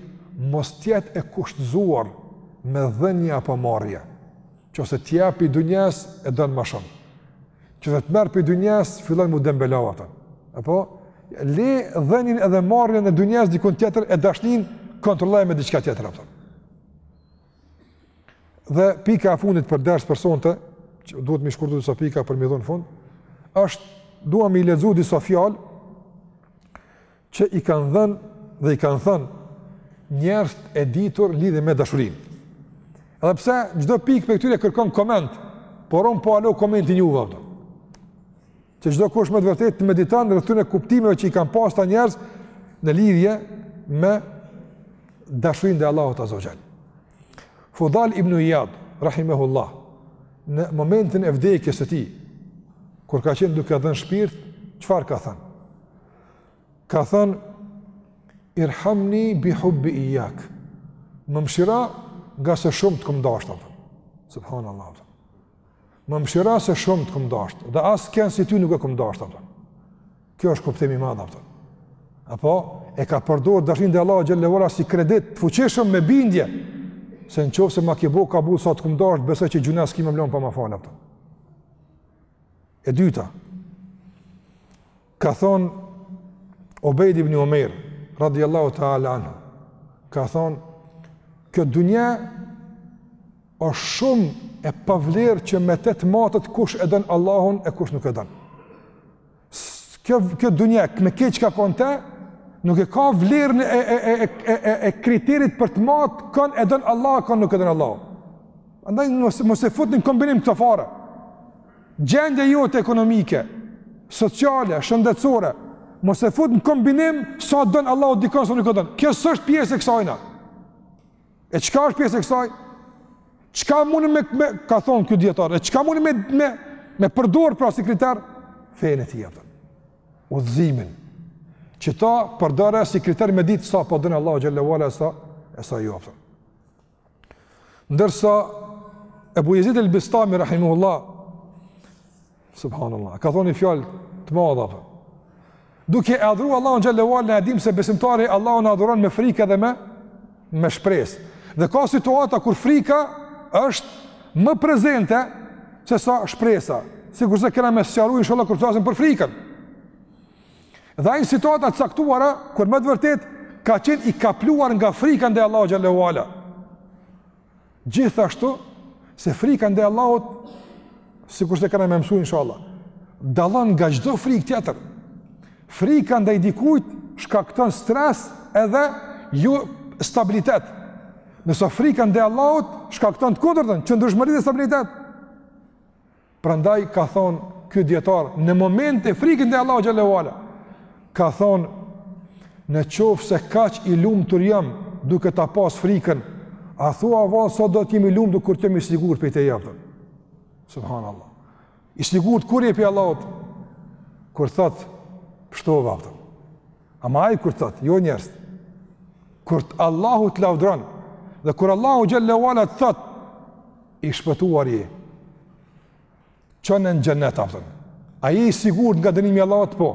mos të jetë e kushtëzuar me dhënie apo marrje. Nëse të jep i dunjas e don më shumë. Nëse të merr pi dunjas fillon mu dembelo atë. Apo le dhënien edhe marrjen e dunjas diku tjetër e dashninë kontrolloje me diçka tjetër atë. Dhe pika e fundit për ders për sonte, që duhet me i shkurtu disa pika për me i dhon fund, është dua me i lexu disa fjalë që i kanë dhënë dhe i kanë thënë njerëzt e ditur n'lidhje me dashurinë. Edhe pse çdo pikë prej këtyre kërkon koment, por un po ua lo komentin juve ato. Që çdokush me të vërtetë të mediton rreth tyre kuptimeve që i kanë pas ta njerëz në lidhje me dashurinë ndaj Allahut azze ue xhel. Fudal ibn Iyad rahimahullah në momentin e vdekjes së tij kur ka qenë duke dhënë shpirt, çfarë ka thënë? ka thënë irhamni bi hubbi ijak më mshiro ngase shumë të kum dasht subhanallah më mshiro se shumë të kum dasht dhe askënd si ty nuk e kum dasht kjo është kuptim i madh apo e ka përdor dashninë ndaj Allahut xhelle ve ala si kredi të fuqishme me bindje se në qoftë se ma ke bo kabull sa të kum dasht besoj që gjunah s'ki me m'lon pa ma fal e dyta Ka thonë Ubejd ibn Umejr, radiallahu ta'ala anhu, ka thonë, kjo dunja osht shumë e pavlerë që me te të matet kush e don Allahun e kush nuk e don. Kjo, kjo dunja, me krejt çka ka në te, nuk e ka vlerën e, e, e, e, e, e, e kriterit për të matë kon e don Allahu, kon nuk e don Allahu. Andaj, mos e fut në kombinim këto fare. Gjendja jote ekonomike, sociale, shëndetësore, mos e fut në kombinim sa don Allahu dikon sa nuk e don. Kjo s'është pjesë e kësajna. E çka është pjesë e kësaj? Çka mun me, me ka thon ky dietar? E çka mun me me me përdor pra si kriter fenë e tij apo? Udhëzimin. Që ta përdor si kriter me ditë sa po don Allahu xhelle ve ala sa e sa jo. Për. Ndërsa Ebu Jezid el Bistami rahimullah subhanallah ka thon ni fjalë të madhe apo. Duke e adhuru Allahun xhelle ve ala ne e dim se besimtari Allahun e adhuron me frikë dhe me me shpresë. Dhe ka situata kur frika është më prezente se sa shpresa. Sikurse kena me sqaru inshallah kur flasim për frikën. Dhe ai në situata të caktuara, kur me të vërtetë ka qenë i kapluar nga frika ndaj Allahu xhele ue ala. Gjithashtu se frika ndaj Allahut, sikur se kena me mësu inshallah, dallon nga çdo frikë tjetër. Frika ndaj dikujt shkakton stres edhe jo stabilitet. Ndërsa frika ndaj Allahut shkakton të kundërtën, qëndrueshmëri dhe stabilitet. Prandaj ka thon ky dietar në momente frike ndaj Allahu xhele ue ala. Ka thon në qoftë se kaq i lumtur jam duke ta pas frikën, a thua vallë sa do të jem i lumtur kur të jem i sigurt pej teje, a kupton. Subhanallahu. I sigurt kur je pej Allahut? Kur t'thot pshtove, a kupton. Ama ai kur t'thot, jo njerëz. Kur Allahu të lavdron dhe kur Allahu xhele ue ala të thot i shpëtuar je. Çon në xhenet a kupton. A je i sigurt nga dënimi i Allahut po?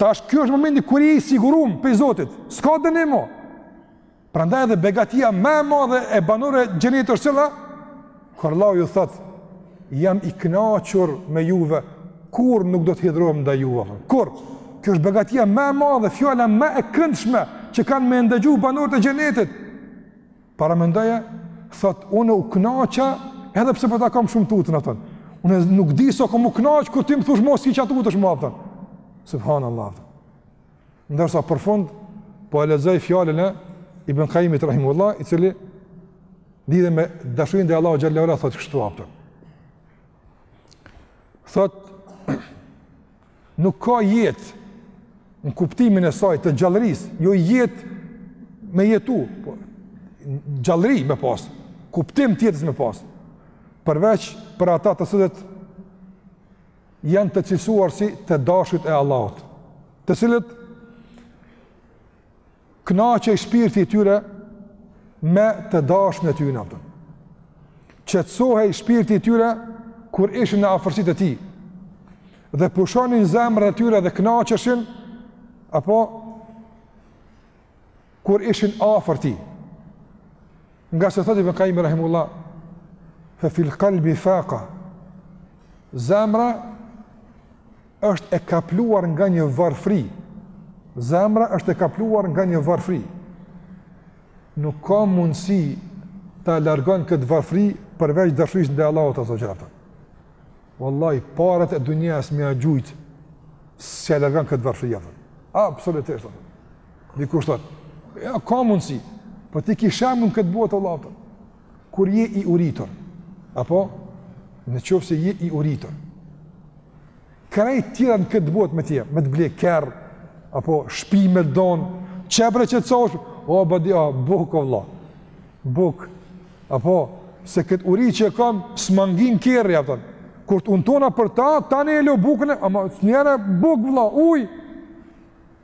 Tash kjo është momenti kur je i sigurum pej Zotit. S'ka dënim më. Prandaj edhe begatia më e madhe e banorëve të xhenetit është cila? Kur Allahu ju thot, jam i kënaqur me juve, kurrë nuk do të hidhrohem ndaj juve. Kur? Kjo është begatia më e madhe, fjala më e këndshme që kanë me ndëgju banorët e xhenetit. Paramendoje, thot unë u kënaqa edhe pse po ta kam shumë tutën, a kupton. Unë nuk di sa kam m'u kënaq kur ti më thush mo s'ki ça tutesh më, a kupton. Subhanallahu. Ndërsa për fund po e lexoj fjalën e Ibn Kaimit rahimehullah, i cili lidhje me dashurinë ndaj Allahu xhele ue ala thotë kështu a kupton. Thot nuk ka jetë në kuptimin e saj të gjallërisë, jo jetë me jetu, po gjallëri me pas, kuptim tjetër me pas. Përveç për ata të cilët janë të cilësuar si të dashit e Allahut, të cilët knaqej shpirti i tyre me të dashin e tyne, a kupton. Qetsohej shpirti i tyre kur ishin në afërsi të tij, dhe pushonin zemrat e tyre dhe knaqeshin, apo kur ishin afër tij. Ngase thot Ibn Qayyim rahimehullah, fa fil qalbi faqa. Zemra është e kapluar nga një varfëri. Zemra është e kapluar nga një varfëri. Nuk ka mundësi ta largon këtë varfëri përveç dashurisë ndaj Allahut azze ue xhel. Wallahi parat e dunjas me ja gjujt s'ja largon këtë varfëri. Absolutisht. Dikush thot, ja, ka mundësi, po ti ki shembull këtë bot o vlla. Kur je i uritur, apo, në qoftë se je i uritur, krejt tjera në këtë bot me tje, me të ble kerr, apo, shpi me t'dhonë, qebre që të soshë, o, bëdi, o, bukë o vlla, bukë, apo, se këtë uri që e kam, s'ma ngin kerr, a kupton, kur të untona për ta, tani e lo bukën e, ama, njëherë, bukë vlla, ujë,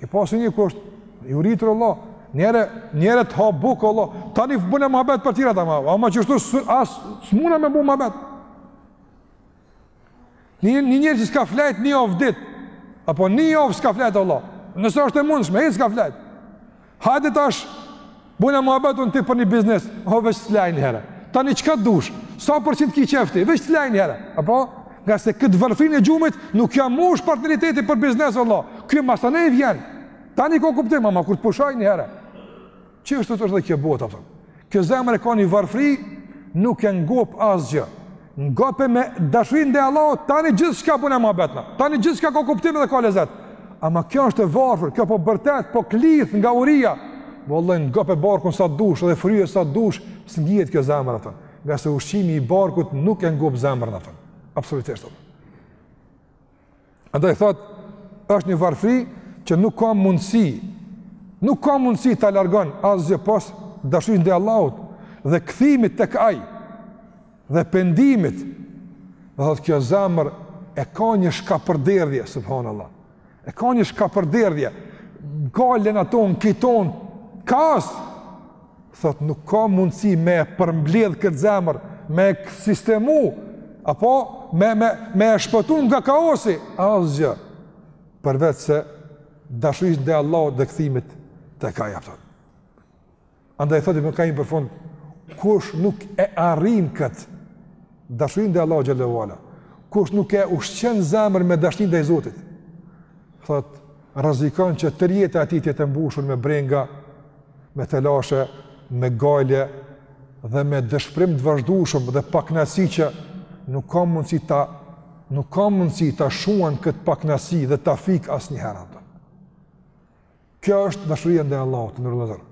I pasu një kusht, i uritur o vlla, njëherë, njëherë të ha bukë o vlla, tani bojna muhabet për tjera tema, ama qështu as s'muna me bu muhabet. Një, një njeri që s'ka flejt një javë dit, apo një javë s'ka flejt o vlla, nëse është e mundshme, e s'ka flejt. Hajde tash, Bojna muhabet unë e ti për një biznes, o veç të flej njëherë. Tani çka të dush, sa përqind t'ki qef ti, veç të flej njëherë. Apo, ngase këtë varfrinë e gjumit, nuk ja mush partneriteti për biznes, o vlla. Kjo mastanej vjen. Tani ka kuptim, ama kur të pushoj një herë. Qështu është dhe kjo bota, a kupton. Kjo zemër e ka një varfri, nuk e ngop asgjë. Ngope me dashuri ndaj Allahut, tani gjithçka bojna muhabet na. Tani gjithçka ka kuptim dhe ka lezet. Ama kjo është e varfër, kjo po bërtet, po klith nga uria. Vallahi ngope barkun sa dush dhe fryje sa dush, s'ngihet kjo zemër, a kupton. Ngase ushqimi i barkut nuk e ngop zemrën, a kupton. Absolutisht. A kupton. Andaj thot, është një varfri që nuk ka mundësi, nuk ka mundësi ta largon asgjë pos dashurisë ndaj Allahut dhe kthimit tek Ai dhe pendimit. Dhe thot kjo zemër e ka një shkapërderdhje subhanallahu. E ka një shkapërderdhje. Gajle, a kupton, kiton kaos. Thotë nuk ka mundësi me e përmbledh këtë zemër, me e sistemu, apo me, me, me e shpëtu nga kaosi, asgjë, përveç se dashurisë ndaj Allahut dhe kthimit tek Ai, a kupton. Andaj thotë Ibn Kajim për fund, kush nuk e arrin këtë dashuri ndaj Allahut xhele ue ala, kush nuk e ushqen zemrën me dashurinë ndaj Zotit, thotë, rrezikon që tërë jeta e tij të jetë e mbushur me brenga, me telashe, me gajle dhe me dëshpërim të vazhdueshëm dhe pakënaqësi që nuk ka mundësi ta nuk ka mundësi ta shuan këtë pakënaqësi dhe ta fik asnjëherë atë. Kjo është dashuria ndaj Allahut, nderuar vllezër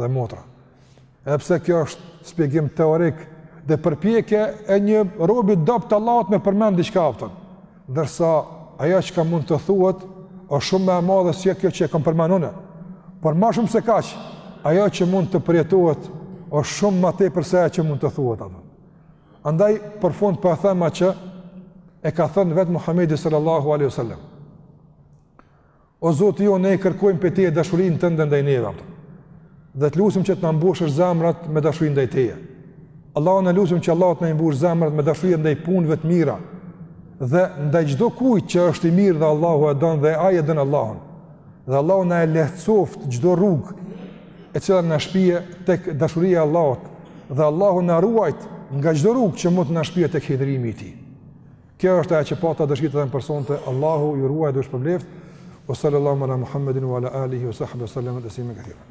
dhe motra, Edhe pse kjo është spjegim teorik dhe përpjekje e një robi të dobët të Allahut me përmend diçka, a kupton. Ndërsa ajo që ka mund të thuhet është shumë më e madhe se kjo që e kam përmendur unë. Por më shumë se kaq, ajo që mund të përjetohet është shumë më tepër se ajo që mund të thuhet, a kupton. Andaj për fund po e them atë që e ka thënë vetë Muhamedi sallallahu alaihi wasallam. O Zoti ynë, ne e kërkojmë prej teje dashurinë tënde ndaj neve, dhe të lusim që të na mbushësh zemrat me dashuri ndaj teje. Allahun e lusim që Allahu të na i mbushë zemrat me dashuri ndaj punëve të mira, dhe ndaj çdokujt që është i mirë dhe Allahu e don dhe ai e don Allahun. Dhe Allahu na e lehtësoftë çdo rrugë e cila na shpie tek dashuria e Allahut, dhe Allahu na ruajt nga çdo rrugë që mund të na shpjerë tek hidhërimi i tij. Kjo është ajo që pata dëshirë të them për sonte. Allahu ju ruajt dhe ju shpërbleftë. Wa sallallahu ala Muhammedin wa ala alihi wa sahbihi wa sallama tasliman kathira.